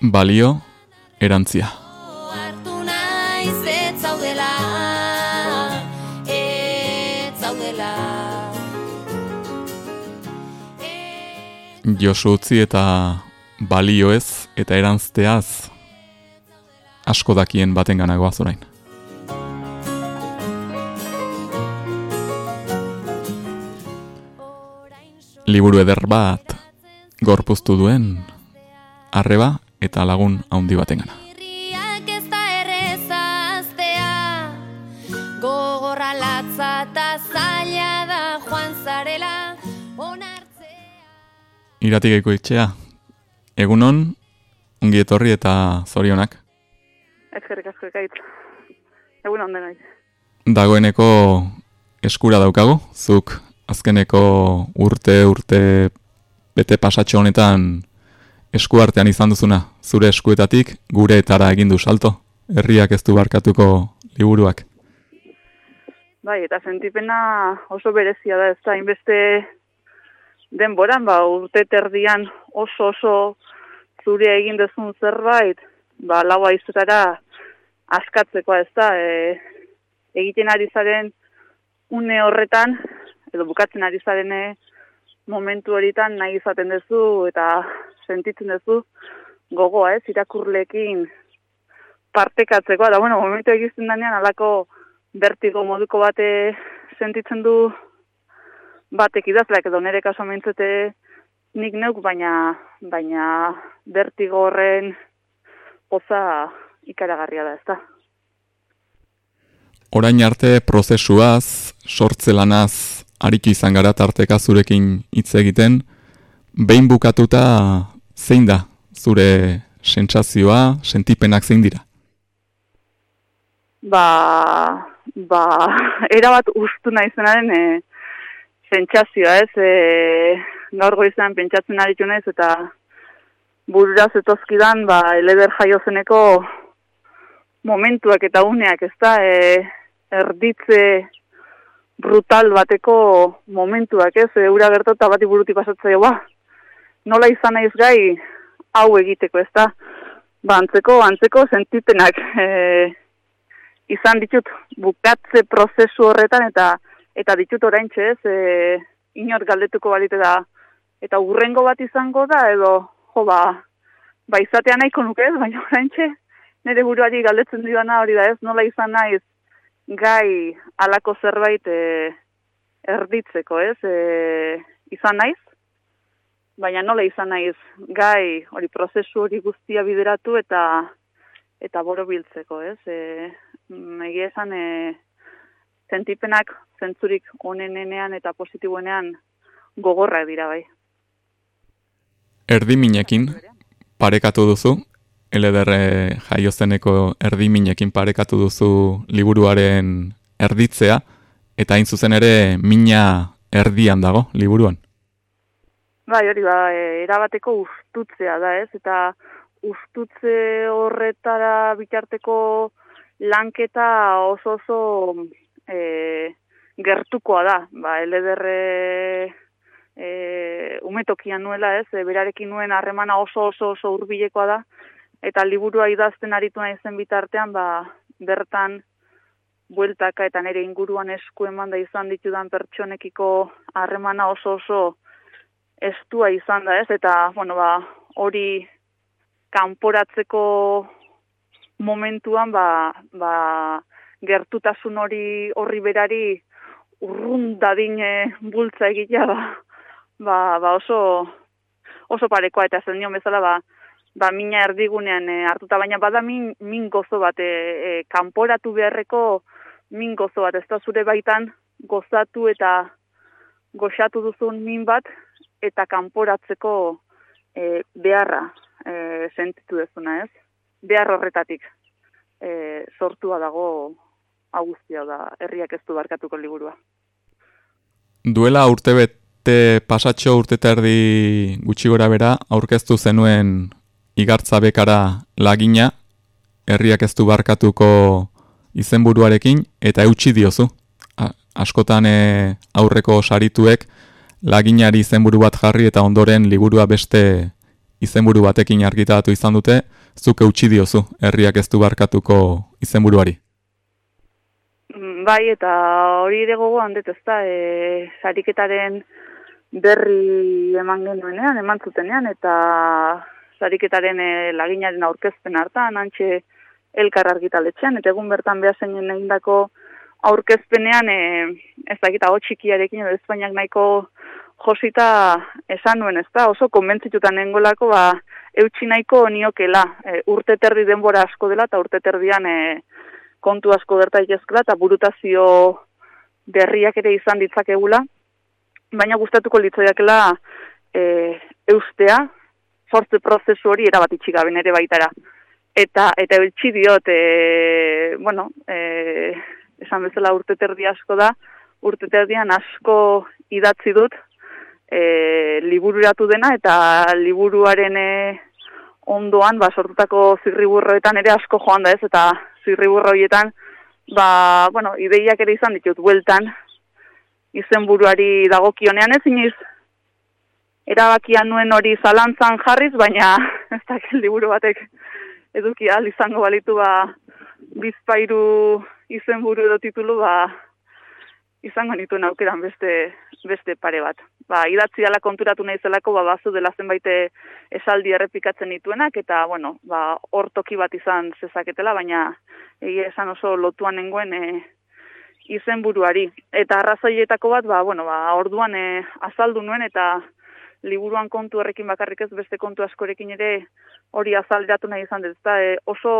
Balio, erantzia. hartu naiz ez zaudela ez zaudela Josu utzi eta balio ez eta erantzteaz asko dakien baten ganagoaz orain. Liburu eder bat gorpuztu duen arreba eta lagun handi baten gana. Herriak ez da erreza aztea Gogorra latza eta zaila da joan zarela Onartzea Iratik itxea, egunon, ongi etorri eta zorionak. Ezkerrik asko ekaitz. Egun onden. Dagoeneko eskura daukago, zuk azkeneko urte urte bete pasatxo honetan eskuartean izan duzuna, zure eskuetatik gure etara egin du salto, herriak ez du barkatuko liburuak. Bai, eta sentipena oso berezia da, ez da, inbeste denboran, ba, urte terdian oso oso zure egin dezun zerbait, ba, laua izetara askatzekoa, ez da, e, egiten ari zaren une horretan, edo bukatzen ari zaren momentu horitan nahi izaten duzu eta sentitzen duzu gogoa, ez, irakurlekin partekatzeko, da, bueno, momentu egizten danean alako bertigo moduko bate sentitzen du batek idazleak edo nire kaso mintzete nik neuk baina baina bertigo horren poza ikaragarria da, ezta. Orain arte prozesuaz, sortze lanaz, aritu izan gara tarteka zurekin hitz egiten, behin bukatuta zein da zure sentsazioa, sentipenak zein dira? Ba, ba, erabat ustu naizenaren e, sentsazioa, ez? E, gaur goizean pentsatzen aritu naiz eta burura zetozkidan, ba, eleder jaiozeneko momentuak eta uneak, ez da, e, erditze brutal bateko momentuak, ez, e, ura gertota bati buruti pasatzea, ba, nola izan naiz gai hau egiteko, ez da, ba, antzeko, antzeko sentipenak e, izan ditut. Bukatze prozesu horretan, eta eta ditut orain ez, e, inor galdetuko balite da, eta urrengo bat izango da, edo, jo, ba, ba izatea nahiko nuke ez, baina orain nire buruari galdetzen dioana hori da ez, nola izan naiz gai alako zerbait e, erditzeko ez, e, izan naiz, baina nola izan naiz gai hori prozesu hori guztia bideratu eta eta boro biltzeko ez, e, egia esan e, zentipenak zentzurik onenenean eta positiboenean gogorrak dira bai. Erdiminekin parekatu duzu, LDR jaiozeneko erdiminekin parekatu duzu liburuaren erditzea, eta hain zuzen ere mina erdian dago liburuan. Bai, hori ba, e, erabateko ustutzea da ez, eta ustutze horretara bitarteko lanketa oso oso e, gertukoa da. Ba, LDR e, umetokian nuela ez, e, berarekin nuen harremana oso oso oso hurbilekoa da, eta liburua idazten aritu nahi zen bitartean, ba, bertan bueltaka eta nire inguruan esku eman da izan ditudan pertsonekiko harremana oso oso estua izan da ez, eta bueno, ba, hori kanporatzeko momentuan ba, ba, gertutasun hori horri berari urrun dadin bultza egitea ba, ba, ba oso oso parekoa. Eta zen nion bezala ba, ba mina erdigunean e, hartuta baina bada min, min gozo bat e, e, kanporatu beharreko min gozo bat. Ez da zure baitan gozatu eta goxatu duzun min bat eta kanporatzeko e, beharra e, sentitu dezuna ez behar horretatik e, sortua dago augustia da herriak ez du barkatuko liburua Duela urtebet urte pasatxo urte terdi gutxi gora bera, aurkeztu zenuen igartza bekara lagina, herriak ez du barkatuko izenburuarekin, eta eutxi diozu. askotan e, aurreko sarituek laginari izenburu bat jarri eta ondoren liburua beste izenburu batekin argitatu izan dute, zuk eutxi diozu herriak ez du barkatuko izenburuari. Bai, eta hori ere gogoan dut ezta, e, sariketaren berri eman genuenean, eman zutenean, eta zariketaren e, laginaren aurkezpen hartan, antxe elkar argitaletxean, eta egun bertan behar zeinen egindako aurkezpenean, e, ez dakita hau txikiarekin, edo Espainiak nahiko josita esan nuen, ez da, oso konbentzitutan nengolako, ba, eutxi nahiko niokela, e, urte terdi denbora asko dela, eta urte terdian e, kontu asko gerta ikezkela, eta burutazio berriak ere izan ditzakegula, baina gustatuko litzaiakela e, eustea, sortze prozesu hori erabat itxigaben ere baitara. Eta eta beltsi diot, e, bueno, e, esan bezala urte terdi asko da, urte terdian asko idatzi dut e, libururatu dena, eta liburuaren e, ondoan, ba, sortutako zirriburroetan ere asko joan da ez, eta zirriburro horietan, ba, bueno, ideiak ere izan ditut, bueltan, izenburuari dagokionean ez iniz erabakian nuen hori zalantzan jarriz, baina ez da liburu batek eduki al izango balitu ba bizpairu izenburu edo titulu ba izango nituen aukeran beste beste pare bat. Ba, idatzi dela konturatu nahi zelako, ba, bazu dela zenbaite esaldi errepikatzen dituenak, eta, bueno, ba, hor toki bat izan zezaketela, baina egia esan oso lotuan nengoen e, izenburuari. Eta arrazoietako bat, ba, bueno, ba, orduan e, azaldu nuen eta liburuan kontu horrekin bakarrik ez beste kontu askorekin ere hori azaleratu nahi izan dut. Eta e, oso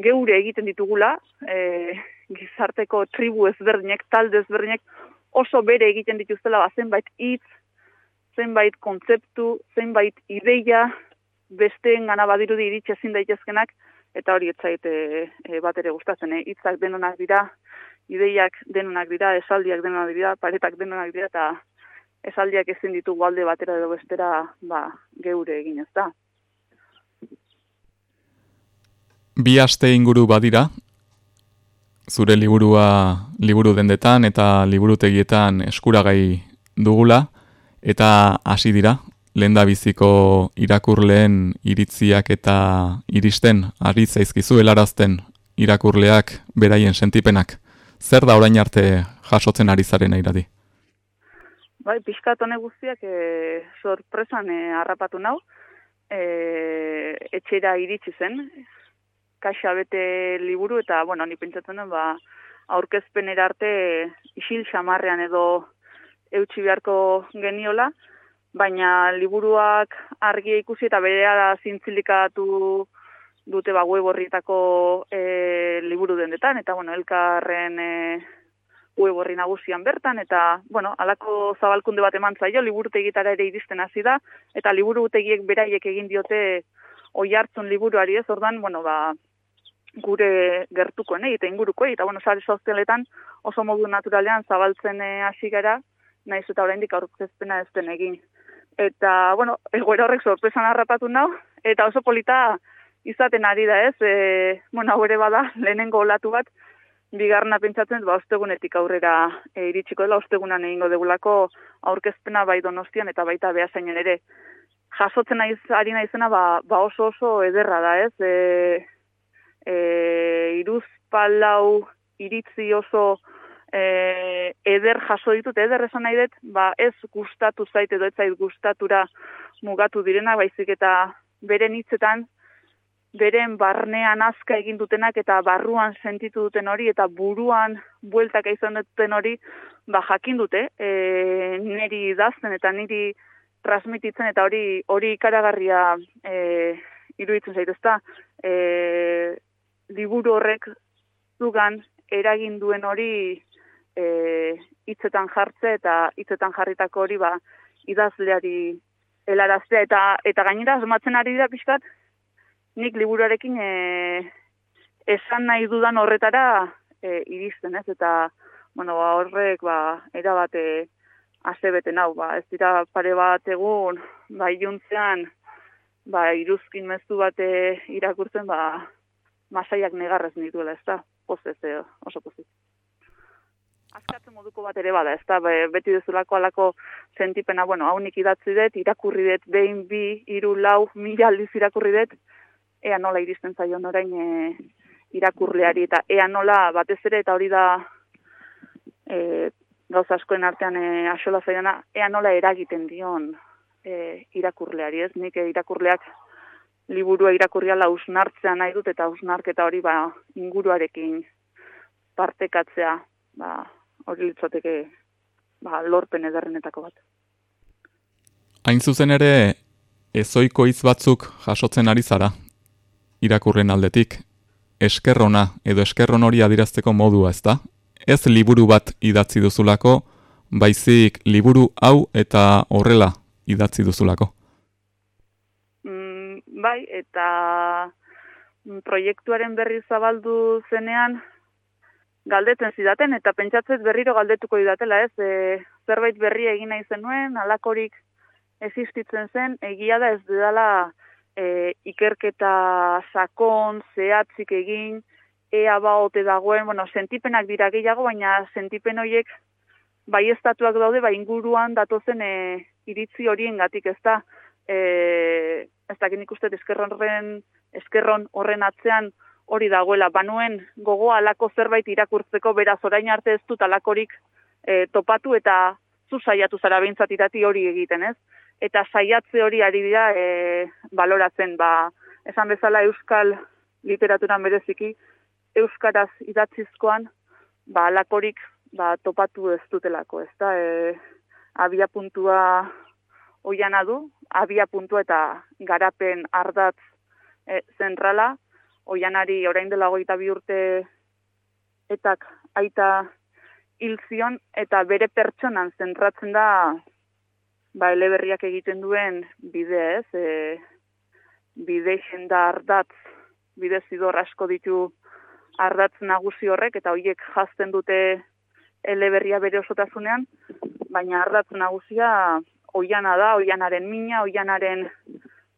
geure egiten ditugula, e, gizarteko tribu ezberdinek, talde ezberdinek, oso bere egiten dituztela ba, zenbait hitz, zenbait kontzeptu, zenbait ideia, besteen gana badirudi iritsi ezin daitezkenak, eta hori ez zait e, e, bat ere gustatzen, eh? hitzak denonak dira, ideiak denonak dira, esaldiak denonak dira, paretak denonak dira, eta esaldiak ezin ditugu alde batera edo bestera ba, geure egin ez da. Bi aste inguru badira, zure liburua liburu dendetan eta liburutegietan eskuragai dugula, eta hasi dira, lenda biziko irakurleen iritziak eta iristen ari zaizkizu helarazten irakurleak beraien sentipenak. Zer da orain arte jasotzen ari zaren iradi? Bai, pixkat honek guztiak e, sorpresan e, harrapatu nau. E, etxera iritsi zen, kaxa bete liburu eta, bueno, ni pentsatzen den, ba, aurkezpenera arte isil xamarrean edo eutxi beharko geniola, baina liburuak argi ikusi eta berea zintzilikatu dute ba web horrietako e, liburu dendetan eta bueno elkarren e, web horri nagusian bertan eta bueno halako zabalkunde bat eman zaio liburutegitara ere iristen hasi da eta liburutegiek beraiek egin diote oi hartzun liburuari ez? Ordan bueno ba gure gertuko nei eta inguruko eta bueno sare sozialetan oso modu naturalean zabaltzen e, hasi gara naiz eta oraindik aurkezpena ez den egin. Eta, bueno, egoera horrek sorpresan harrapatu nau, eta oso polita izaten ari da ez, e, bueno, hau ere bada, lehenengo olatu bat, bigarna pentsatzen, ba, ostegunetik aurrera e, iritsiko dela, ostegunan egingo degulako aurkezpena bai donostian eta baita behazainen ere. Jasotzen ari naizena, ba, ba oso oso ederra da ez, e, e, iruz palau iritzi oso e, eder jaso ditut, eder esan nahi dut, ba, ez gustatu zait edo ez zait gustatura mugatu direna, baizik eta beren hitzetan, beren barnean azka egin dutenak eta barruan sentitu duten hori eta buruan bueltak izan duten hori, ba, jakin dute, e, niri idazten eta niri transmititzen eta hori hori ikaragarria e, iruditzen zait, ezta? E, liburu horrek zugan eragin duen hori e, hitzetan jartze eta hitzetan jarritako hori ba idazleari helaraztea. Eta eta gainera asmatzen ari da pixkat nik liburuarekin e, esan nahi dudan horretara e, iristen ez? Eta bueno ba horrek ba era bate asebete nau ba ez dira pare bat egun ba iluntzean ba iruzkin mezu bate irakurtzen ba masaiak negarrez nituela ez da pozez oso pozik. Askatzen moduko bat ere bada, ez da, beti dezulako alako sentipena, bueno, haunik idatzi dut, irakurri dut, behin bi, iru, lau, mila aldiz irakurri dut, ea nola iristen zaion orain e, irakurleari, eta ea nola batez ere, eta hori da e, gauza askoen artean e, asola zaiona, ea nola eragiten dion e, irakurleari, ez? Nik e, irakurleak liburua irakurriala usnartzea nahi dut, eta usnarketa hori ba, inguruarekin partekatzea, ba, hori litzateke ba, lorpen ederrenetako bat. Hain zuzen ere, ezoiko hitz batzuk jasotzen ari zara, irakurren aldetik, eskerrona edo eskerron hori adirazteko modua ez da? Ez liburu bat idatzi duzulako, baizik liburu hau eta horrela idatzi duzulako. Mm, bai, eta proiektuaren berri zabaldu zenean, galdetzen zidaten, eta pentsatzez berriro galdetuko didatela, ez, e, zerbait berri egin nahi zenuen, alakorik existitzen zen, egia da ez dudala e, ikerketa sakon, zehatzik egin, ea baote dagoen, bueno, sentipenak dira gehiago, baina sentipen horiek bai estatuak daude, bai inguruan datozen e, iritzi horien gatik ez da, e, ez da genik uste eskerron eskerron horren atzean, hori dagoela, banuen gogoa alako zerbait irakurtzeko beraz orain arte ez dut alakorik e, topatu eta zu saiatu zara behintzat irati hori egiten, ez? Eta saiatze hori ari dira e, baloratzen, ba, esan bezala euskal literaturan bereziki, euskaraz idatzizkoan, ba, alakorik ba, topatu ez dutelako, ez da? E, abia puntua oiana du, abia puntu eta garapen ardatz e, zentrala, oianari orain dela goita bi urte etak aita hil zion, eta bere pertsonan zentratzen da ba, eleberriak egiten duen bide ez, e, bide jenda ardatz, bide zidor asko ditu ardatz nagusi horrek, eta horiek jazten dute eleberria bere osotasunean, baina ardatz nagusia oiana da, oianaren mina, oianaren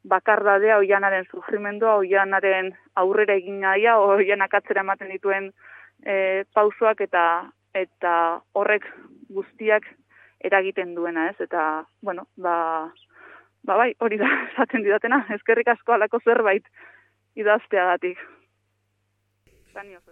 bakardadea, oianaren sufrimendua, oianaren aurrera egin naia, oianak atzera ematen dituen e, pausoak eta eta horrek guztiak eragiten duena, ez? Eta, bueno, ba, ba bai, hori da, esaten didatena, eskerrik asko alako zerbait idazteagatik. Zanioz,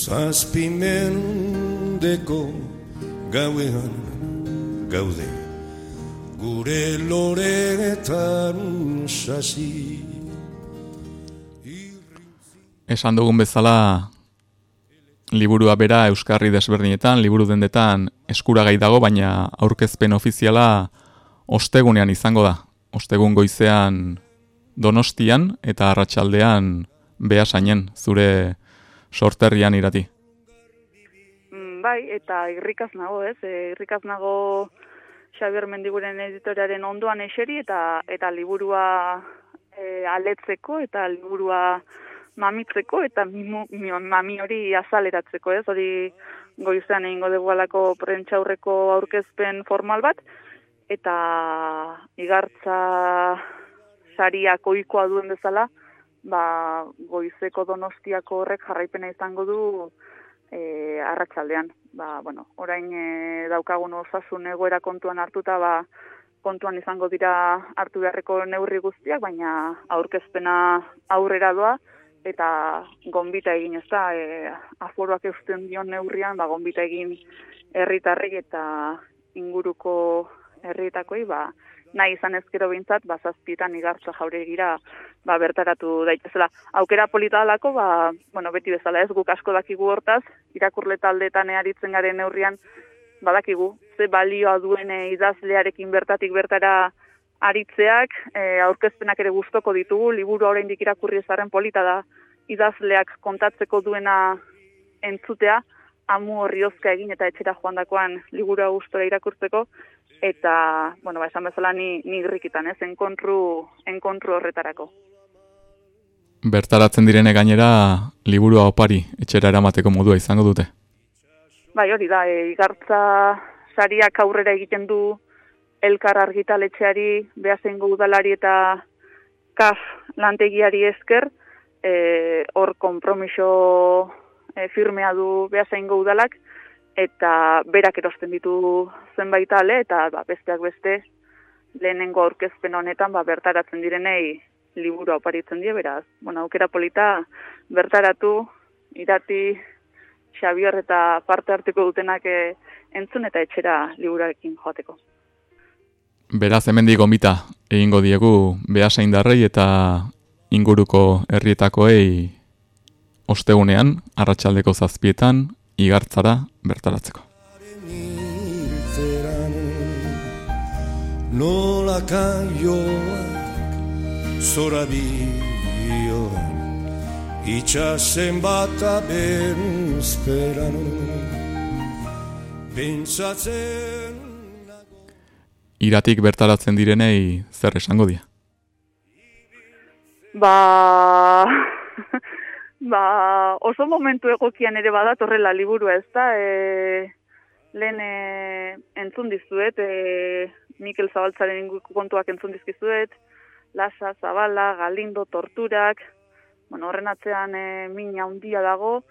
ezkerrik. Zazpimendeko gauean gaude Gure loretan sasi Esan dugun bezala liburua bera euskarri desberdinetan, liburu dendetan eskuragai dago, baina aurkezpen ofiziala ostegunean izango da. Ostegun goizean donostian eta arratsaldean behasainen zure sorterrian irati. Mm, Bai, eta irrikaz nago, ez? E, irrikaz nago Xabier Mendiguren editoriaren ondoan eseri eta eta liburua e, aletzeko eta liburua mamitzeko eta mimu, mi, mami hori azaleratzeko, ez? Hori goizean egingo dugu alako prentxaurreko aurkezpen formal bat eta igartza sariak ohikoa duen bezala, ba, goizeko donostiako horrek jarraipena izango du e, arratsaldean. Ba, bueno, orain e, daukagun osasun egoera kontuan hartuta, ba, kontuan izango dira hartu beharreko neurri guztiak, baina aurkezpena aurrera doa, eta gonbita egin ez da, e, aforoak eusten dion neurrian, ba, gonbita egin herritarrei eta inguruko herritakoi, ba, nahi izan ezkero bintzat, ba, zazpietan igartza jaure gira, ba, bertaratu daitezela. Aukera polita dalako, ba, bueno, beti bezala ez, guk asko dakigu hortaz, irakurle taldeetan earitzen garen neurrian, badakigu, ze balioa duen eh, idazlearekin bertatik bertara aritzeak, e, aurkezpenak ere gustoko ditugu, liburu oraindik irakurri ezaren polita da, idazleak kontatzeko duena entzutea, amu horri ozka egin eta etxera joandakoan liburua gustora irakurtzeko, eta, bueno, ba, esan bezala ni, ni irrikitan, ez, enkontru, enkontru horretarako. Bertaratzen direne gainera liburua opari etxera eramateko modua izango dute. Bai, hori da, e, igartza sariak aurrera egiten du elkar argitaletxeari, behazengo udalari eta kaf lantegiari esker, e, hor kompromiso e, firmea du behazengo udalak, eta berak erosten ditu zenbait ale, eta ba, besteak beste lehenengo aurkezpen honetan ba, bertaratzen direnei liburu oparitzen die, beraz, bueno, aukera polita bertaratu, irati, Xabier eta parte hartuko dutenak e, entzun eta etxera liburarekin joateko. Beraz, hemendik gomita egingo diegu behasaindarrei eta inguruko herrietakoei ostegunean, arratsaldeko zazpietan, igartzara bertaratzeko. Nola kaioak zora bioan Itxasen bat abentzperan Pentsatzen Iratik bertaratzen direnei zer esango dia? Ba, ba, oso momentu egokian ere badat horrela liburu ez da, e, lehen e, entzun dizuet, e, Mikel Zabaltzaren inguruko kontuak entzun dizkizuet, Lasa, Zabala, Galindo, Torturak, bueno, horren atzean e, mina handia dago,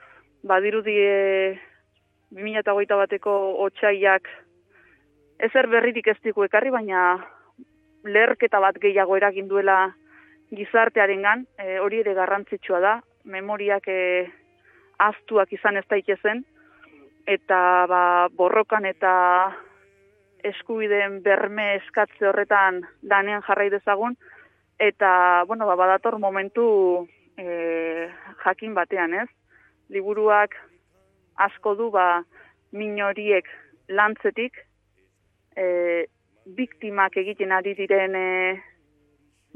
badirudi e, 2008 bateko otxaiak ezer berririk ez diku ekarri, baina leherketa bat gehiago eragin duela gizartearengan, e, hori ere garrantzitsua da, memoriak e, aztuak izan ez daitezen, eta ba, borrokan eta eskubideen berme eskatze horretan lanean jarrai dezagun, eta, bueno, ba, badator momentu e, jakin batean, ez? Liburuak asko du, ba, minoriek lantzetik, e, biktimak egiten ari diren e,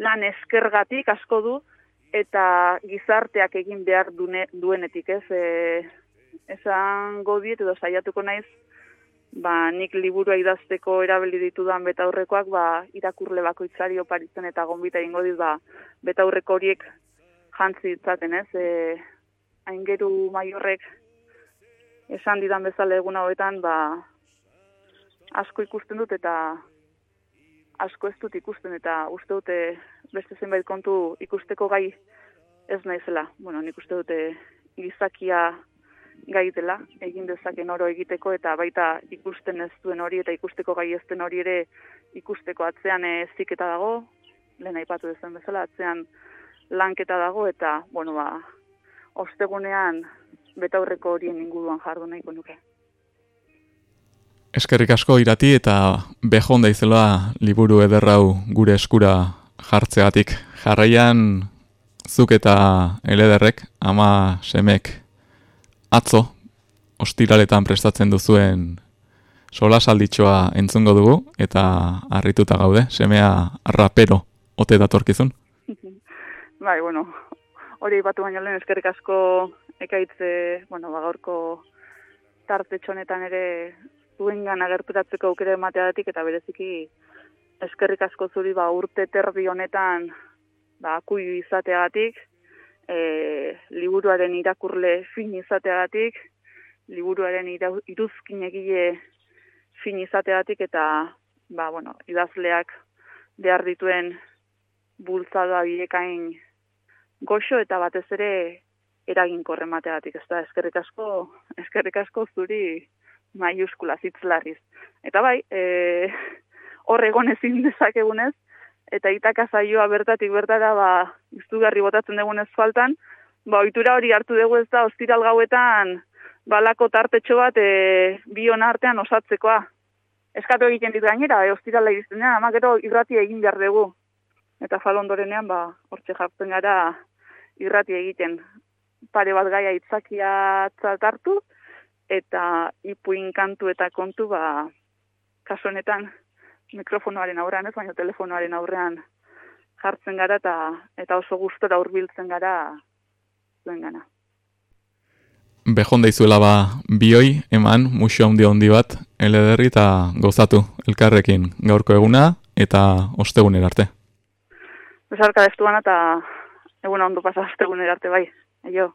lan eskergatik asko du, eta gizarteak egin behar dune, duenetik, ez? E, esan godiet edo saiatuko naiz, ba, nik liburua idazteko erabili ditudan betaurrekoak, ba, irakurle bakoitzari oparitzen eta gonbita ingo dit, ba, betaurreko horiek jantzi ditzaten, ez? E, aingeru maiorrek esan didan bezala egun hauetan, ba, asko ikusten dut eta asko ez dut ikusten eta uste dute beste zenbait kontu ikusteko gai ez naizela. Bueno, nik uste dute gizakia gai dela, egin dezaken oro egiteko eta baita ikusten ez duen hori eta ikusteko gai ez den hori ere ikusteko atzean ziketa dago, lehen aipatu dezen bezala, atzean lanketa dago eta, bueno, ba, ostegunean betaurreko horien inguruan jardu nahiko nuke. Eskerrik asko irati eta behon daizela liburu ederrau gure eskura jartzeatik. Jarraian zuk eta elederrek, ama semek atzo, ostiraletan prestatzen duzuen sola salditxoa entzungo dugu, eta harrituta gaude, semea rapero ote datorkizun? bai, bueno, hori batu baino lehen eskerrik asko ekaitze, bueno, bagorko tarte txonetan ere zuengan agerturatzeko aukera emateatik eta bereziki eskerrik asko zuri ba urte terdi honetan ba kuiu izateagatik, e, liburuaren irakurle fin izateagatik, liburuaren iruzkin egile fin izateagatik eta ba bueno, idazleak behar dituen bultzada bilekain goxo eta batez ere eragin korremateatik, ez da, eskerrik asko, eskerrik asko zuri maiuskula zitzlarriz. Eta bai, e, hor egon ezin dezakegunez, eta itaka zaioa bertatik bertara, ba, iztugarri botatzen dugunez faltan, ba, oitura hori hartu dugu ez da, ostiral gauetan, balako tartetxo bat, e, bion artean osatzekoa. Eskatu egiten dit gainera, e, ostirala izten ama gero irrati egin behar dugu. Eta falondorenean, ba, hortxe jartzen gara irrati egiten. Pare bat gaia itzakia hartu, eta ipuin kantu eta kontu ba kaso honetan mikrofonoaren aurrean ez baina telefonoaren aurrean jartzen gara eta eta oso gustora hurbiltzen gara zuengana. Bejon daizuela ba bioi eman musio handi handi bat elederri eta gozatu elkarrekin gaurko eguna eta ostegunera arte. Besarka destuan eta eguna ondo pasa ostegunera arte bai. Aio.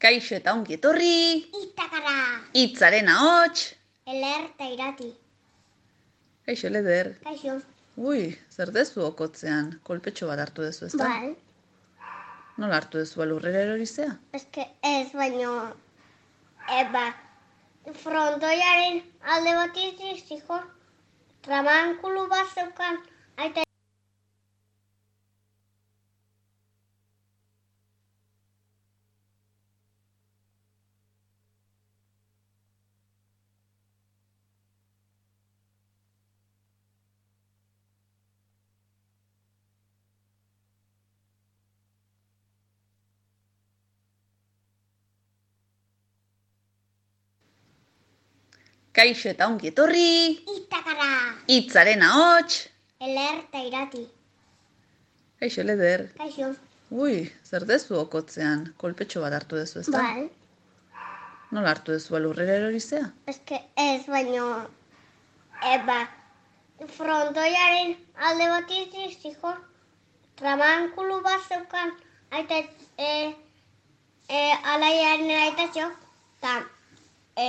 Kaixo eta ongi etorri. Itakara. Itzaren ahots. Eler eta irati. Kaixo, leder. Kaixo. Ui, zer dezu okotzean, kolpetxo bat hartu dezu, ez da? Bai. Nola hartu dezu alurrera erorizea? Ez que ez baino, eba, frontoiaren alde bat iziziko, tramankulu bat zeukan, aita Kaixo eta ongi etorri. Itakara. Itzaren ahots. Eler eta irati. Kaixo, leder. Kaixo. Ui, zer dezu okotzean, kolpetxo bat hartu dezu, ez da? Bai. Nola hartu dezu alurrera erorizea? Que ez baino, eba, frontoiaren alde bat iziziko, tramankulu bat zeukan, aita, e, e, alaiaren aita txo, eta, e,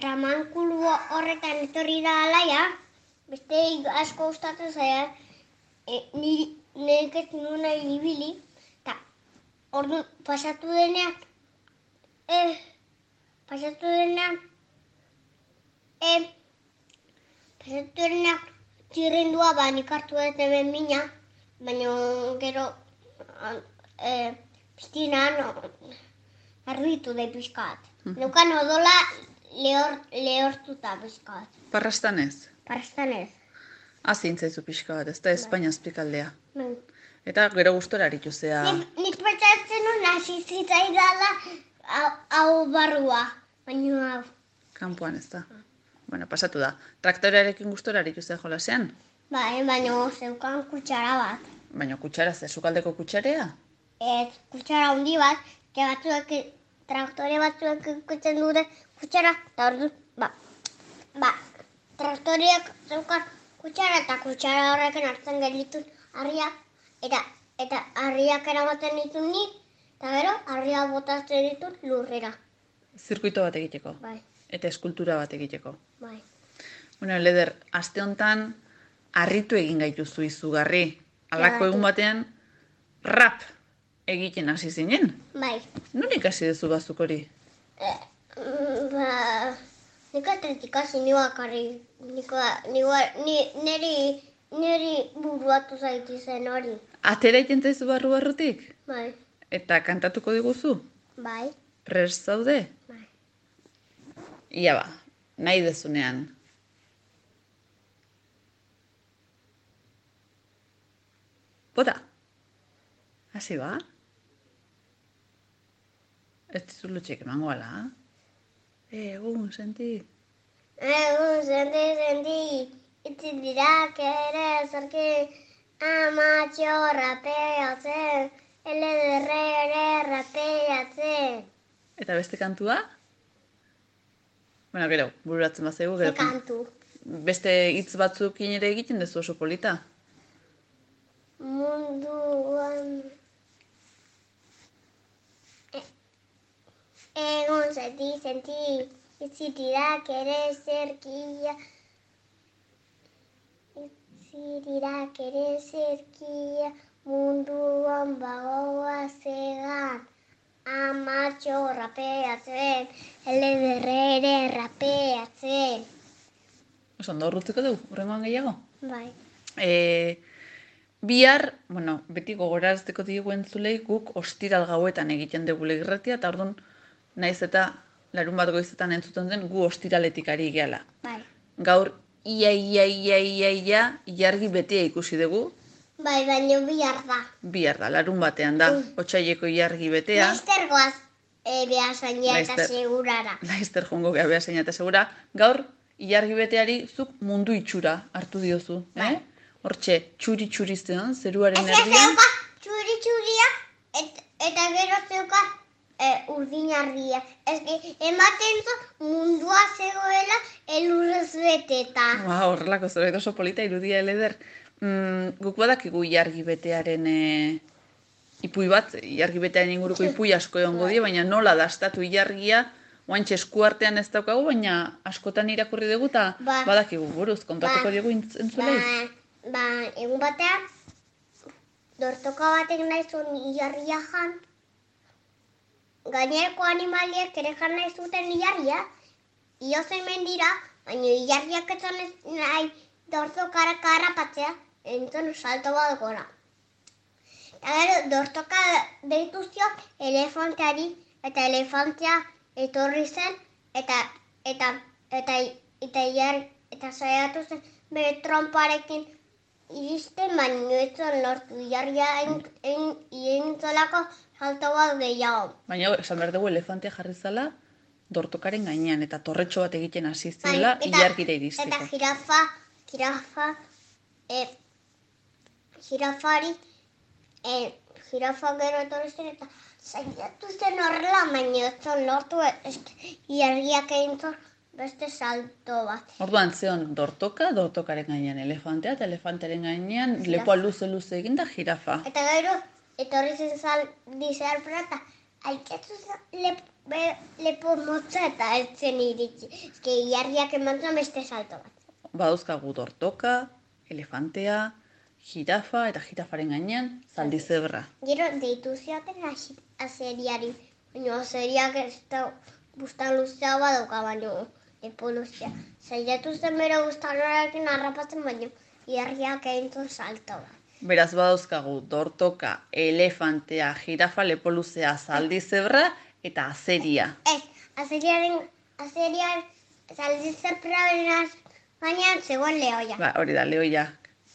tramankulu horretan etorri da alaia, beste asko gustatzen zaia, e, niri nek ez nuna ibili, eta ordu pasatu denean, eh, pasatu denean, eh, pasatu denean, txirrindua ba, nik hartu dut hemen mina, baina gero, an- eh, piztinan, arbitu da pixkat. Neukan odola lehor, lehortuta pixkat. Parrastan ez? Parastan ez. Azin zaizu pixka bat, ez da Espainia azpikaldea. Bai. Eta gero gustora aritu zea. Nik, nik pentsatzen nuen hasi zitzaidala hau, barrua. Baina hau. Kanpoan ez da. Bueno, pasatu da. Traktorearekin gustora aritu zea jolasean. Bai, baina zeukan kutsara bat. Baina kutsara, ze sukaldeko kutsarea? Ez, kutsara handi bat, ke batzuek, traktore batzuek ikutzen dute kutsara, eta ordu, ba, ba, traktoreak zeukan kutsara eta kutsara horrekin hartzen gelitun harriak, eta, eta harriak eramaten ditun nik, eta gero, harriak botatzen ditut lurrera. Zirkuito bat egiteko. Bai, Eta eskultura bat egiteko. bai. Bueno, Leder, aste hontan harritu egin gaituzu izugarri. Alako Ja, egun batean rap egiten hasi zinen. Bai. Non ikasi duzu bazuk hori? Mm, Ba, nik atretik hasi ni bakarri, niko, niko, ni, neri, neri buruatu zaiti zen hori. Atera egiten zaizu barru barrutik? Bai, Eta kantatuko diguzu? bai, Prest zaude? Bai. Ia ba, nahi dezunean. Bota. Hasi ba? Ez dizu lutxik emango ala? Egun, senti. Egun zendi zendi, itzi dira kere zerki, amatxo rapeatzen, elederre ere rapeatzen. Eta beste kantua? Bueno, gero, bururatzen bat gero. kantu. Beste hitz batzukin ere egiten duzu oso polita. Munduan... Egun zeti zenti, itzitirak ere zerkia. Itzitirak ere zerkia, munduan bagoa zegan. Amatxo rapeatzen, elederre ere rapeatzen. Oso, ondo urrutzeko dugu, urrengoan gehiago? Bai. E, bihar, bueno, beti gogorazteko digu entzulei guk ostiral gauetan egiten dugu legirratia, eta orduan naiz eta larun bat goizetan entzuten den gu ostiraletik ari gehala. Bai. Gaur, ia, ia, ia, ia, ia, ilargi betea ikusi dugu, Bai, baina bihar da. bihar da, larun batean da, otxaieko ilargi betea, Laster goaz e, behasaina eta segurara. laizter jongo gea behar zeina eta segura, gaur, ilargi beteari zuk mundu itxura hartu diozu, eh? Hortxe, txuri txuri zeruaren Ez erdian, zeuka txuri txuria et, eta gero zeuka e, urdin argia. Ez que ematen zu mundua zegoela elurrez beteta. Ba, horrelako zerbait oso polita irudia eleder. Mm, guk badakigu ilargi betearen e, ipui bat, ilargi betearen inguruko ipui asko egongo die, baina nola dastatu ilargia, oantxe eskuartean ez daukagu, baina askotan irakurri dugu eta Ba. badakigu buruz, kontatuko Ba. intz- entzulei. Ba, ba, egun batean, dortoka batek nahi zuen ilarria jan. Gainerako animaliek ere jan nahi zuten ilarria. Iozen mendira, baina ilarriak ez zuen ez nahi dortokara karrapatzea, entzun salto bat gora. Eta gero, dortoka deitu zion elefanteari, eta elefantea etorri zen, eta, eta, eta, eta, ilar, eta saiatu zen bere tromparekin iristen, baina ez zuen lortu ilarria egin zolako salto bat gehiago. Baina esan behar dugu elefantea jarri zala dortokaren gainean eta torretxo bat egiten hasi zela Bai, ilargira Eta iristeko. jirafa, jirafa, e, jirafari, e, jirafa gero etorri zen eta saiatu zen horrela, baina ez zuen lortu, ilargiak egin zuen beste salto bat. Orduan zeon dortoka, dortokaren gainean elefantea eta elefantearen gainean lepoa luze-luze eginda jirafa. Eta gero, etorri zen zal, dizer lep, be, lepo motza eta ez zen iritsi. Ez ilargiak eman zuen beste salto bat. Badauzkagu dortoka, elefantea, jirafa eta jirafaren gainean zaldi zebra. Gero deitu zioten azeriari, baina azeriak ez da bustan luzea badauka baino lepo luzea. Zailatu zen bere bustan horrekin harrapatzen baino, iarriak egin zuen salto bat. Beraz badauzkagu dortoka, elefantea, jirafa, lepoluzea, zaldi zebra eta azeria. Ez, azeriaren, azerian zaldi zerpraren gainean zegoen lehoia. Ba, hori da, lehoia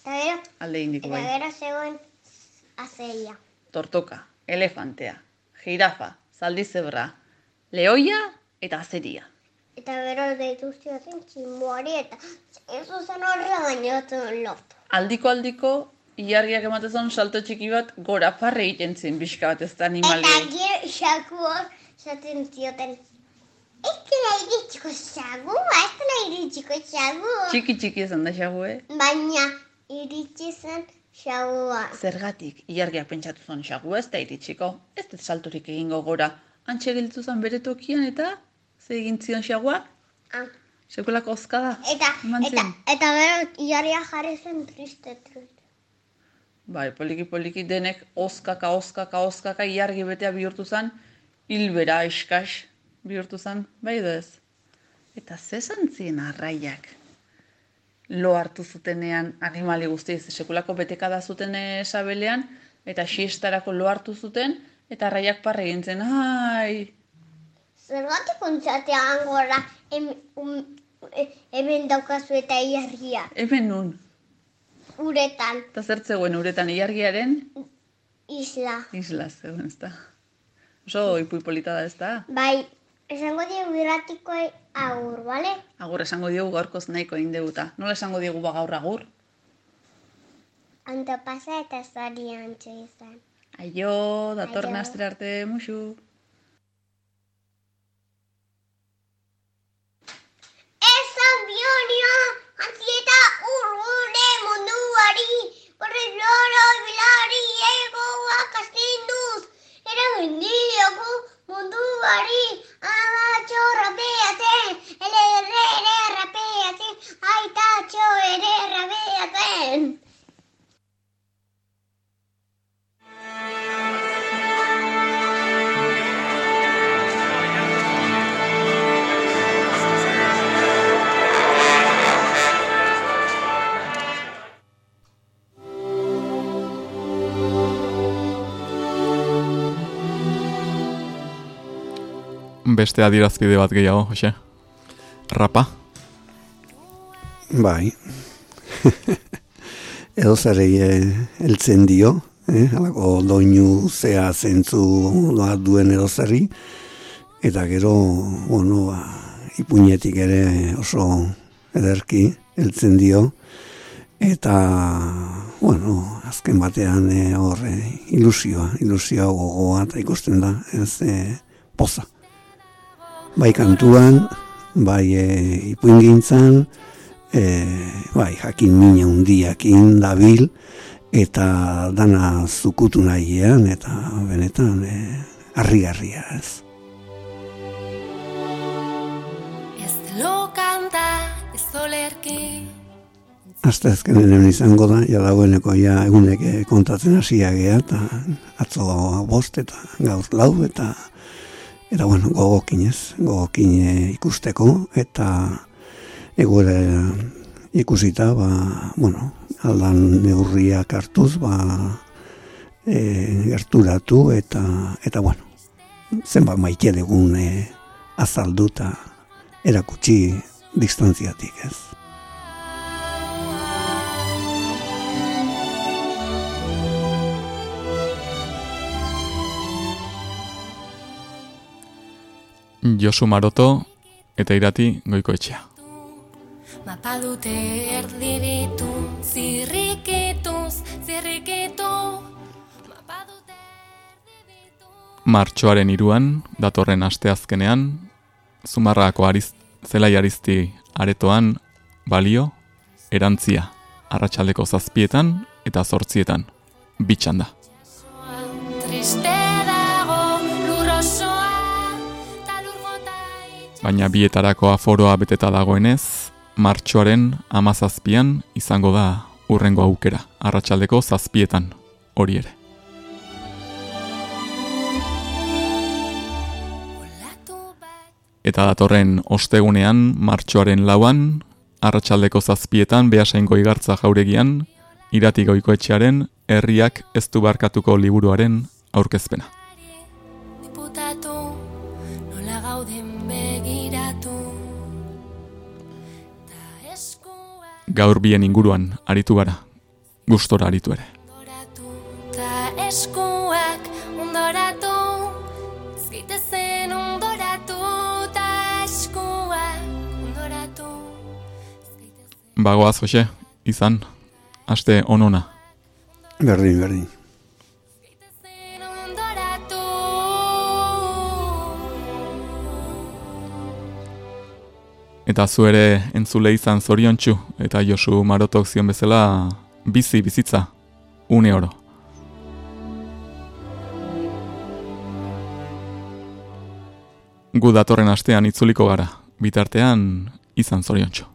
Eta gero, alde indiko eta bai. gero zegoen azeria. Tortoka, elefantea, jirafa, zaldi zebra, lehoia eta azeria. Eta gero deitu zioten tximboari eta ez zen horrela baino lortu. Aldiko aldiko, ilargiak ematen salto txiki bat gora parre egiten zen pixka bat ez da Eta animalia. gero xakuak esaten zioten, ez dela iritsiko xagua, ez dela iritsiko xagua. Txiki txiki esan da xagu, eh? Baina iritsi zen xagua. Zergatik, ilargiak pentsatu zen xagu ez da iritsiko, ez dut salturik egingo gora. Antxe gelditu zen bere tokian eta ze egin zion xagua? Ah. Sekulako ozkada? Eta, eta, zion? eta gero iarria jarri zen triste, triste. Bai, poliki poliki denek oskaka, oskaka, oskaka, iargi betea bihurtu zen, hilbera, eskas bihurtu zen, bai edo ez? Eta ze zien arraiak? Lo hartu zutenean animali guztiz, sekulako betekada zuten eh, sabelean, eta siestarako lo hartu zuten, eta arraiak parre egin zen, ai, Zergatik kontzatean gora em, um, e- hemen daukazu eta iargia. hemen nun. Uretan, Eta zer zegoen uretan ilargiaren isla. isla zegoen, ez da. Oso ipui polita da, ez da? Bai, esango diegu irratiko agur, bale? Agur esango diogu gaurkoz nahiko egin deguta. Nola esango diogu ba gaur agur? Ondo pasa eta zorion izan. Aio, datorren astre arte, musu. Rapeatzen, ele ere rapeatzen, Beste adierazpide bat gehiago, Jose. Rapa. Bai. Edo zerei eh, heltzen dio, eh? halako doinu zea zentzu bat duen edo zerri. Eta gero, bueno, ba, ipuinetik ere oso ederki heltzen dio. Eta, bueno, azken batean eh, hor eh, ilusioa, ilusioa gogoa eta ikusten da, ez eh, poza. Bai kantuan, bai e, ipuingintzan, e, bai jakin mina hundiakin dabil, eta dana zukutu nahiean, eta benetan e, harri-harria ez. Ez lo kanta, ez olerki Azte azkenen izango da, ja dagoeneko ja egunek eh, kontatzen hasia gea, eta atzo bost eta gaur lau, eta eta bueno, gogokin ez, gogokin eh, ikusteko, eta egoera ikusita, ba, bueno, aldan neurriak hartuz, ba, e, gerturatu, eta, eta bueno, zenbat maite dugun e, azaldu eta erakutsi distantziatik ez. Josu Maroto eta irati goiko etxea. Mapa dute erdiritu Zirrikituz, zirrikitu Martxoaren iruan, datorren asteazkenean, Zumarrako ariz, zelai arizti aretoan, balio, erantzia, arratsaldeko zazpietan eta zortzietan, bitxan da. Triste Baina bietarako aforoa beteta dagoenez, martxoaren amazazpian izango da urrengo aukera, arratsaldeko zazpietan, hori ere. Eta datorren ostegunean, martxoaren lauan, arratsaldeko zazpietan, behasaingo igartza jauregian, irati goikoetxearen, herriak ez du barkatuko liburuaren aurkezpena. Gaur bien inguruan aritu gara, gustora aritu ere. Ta eskuak ondoratu Zitezen ondoratu Ta eskuak ondoratu Bagoaz, Jose, izan, aste onona. Berdin, berdin. Eta zu ere entzule izan zoriontsu eta Josu Marotok zion bezala bizi bizitza une oro. Gu datorren astean itzuliko gara, bitartean izan zoriontsu.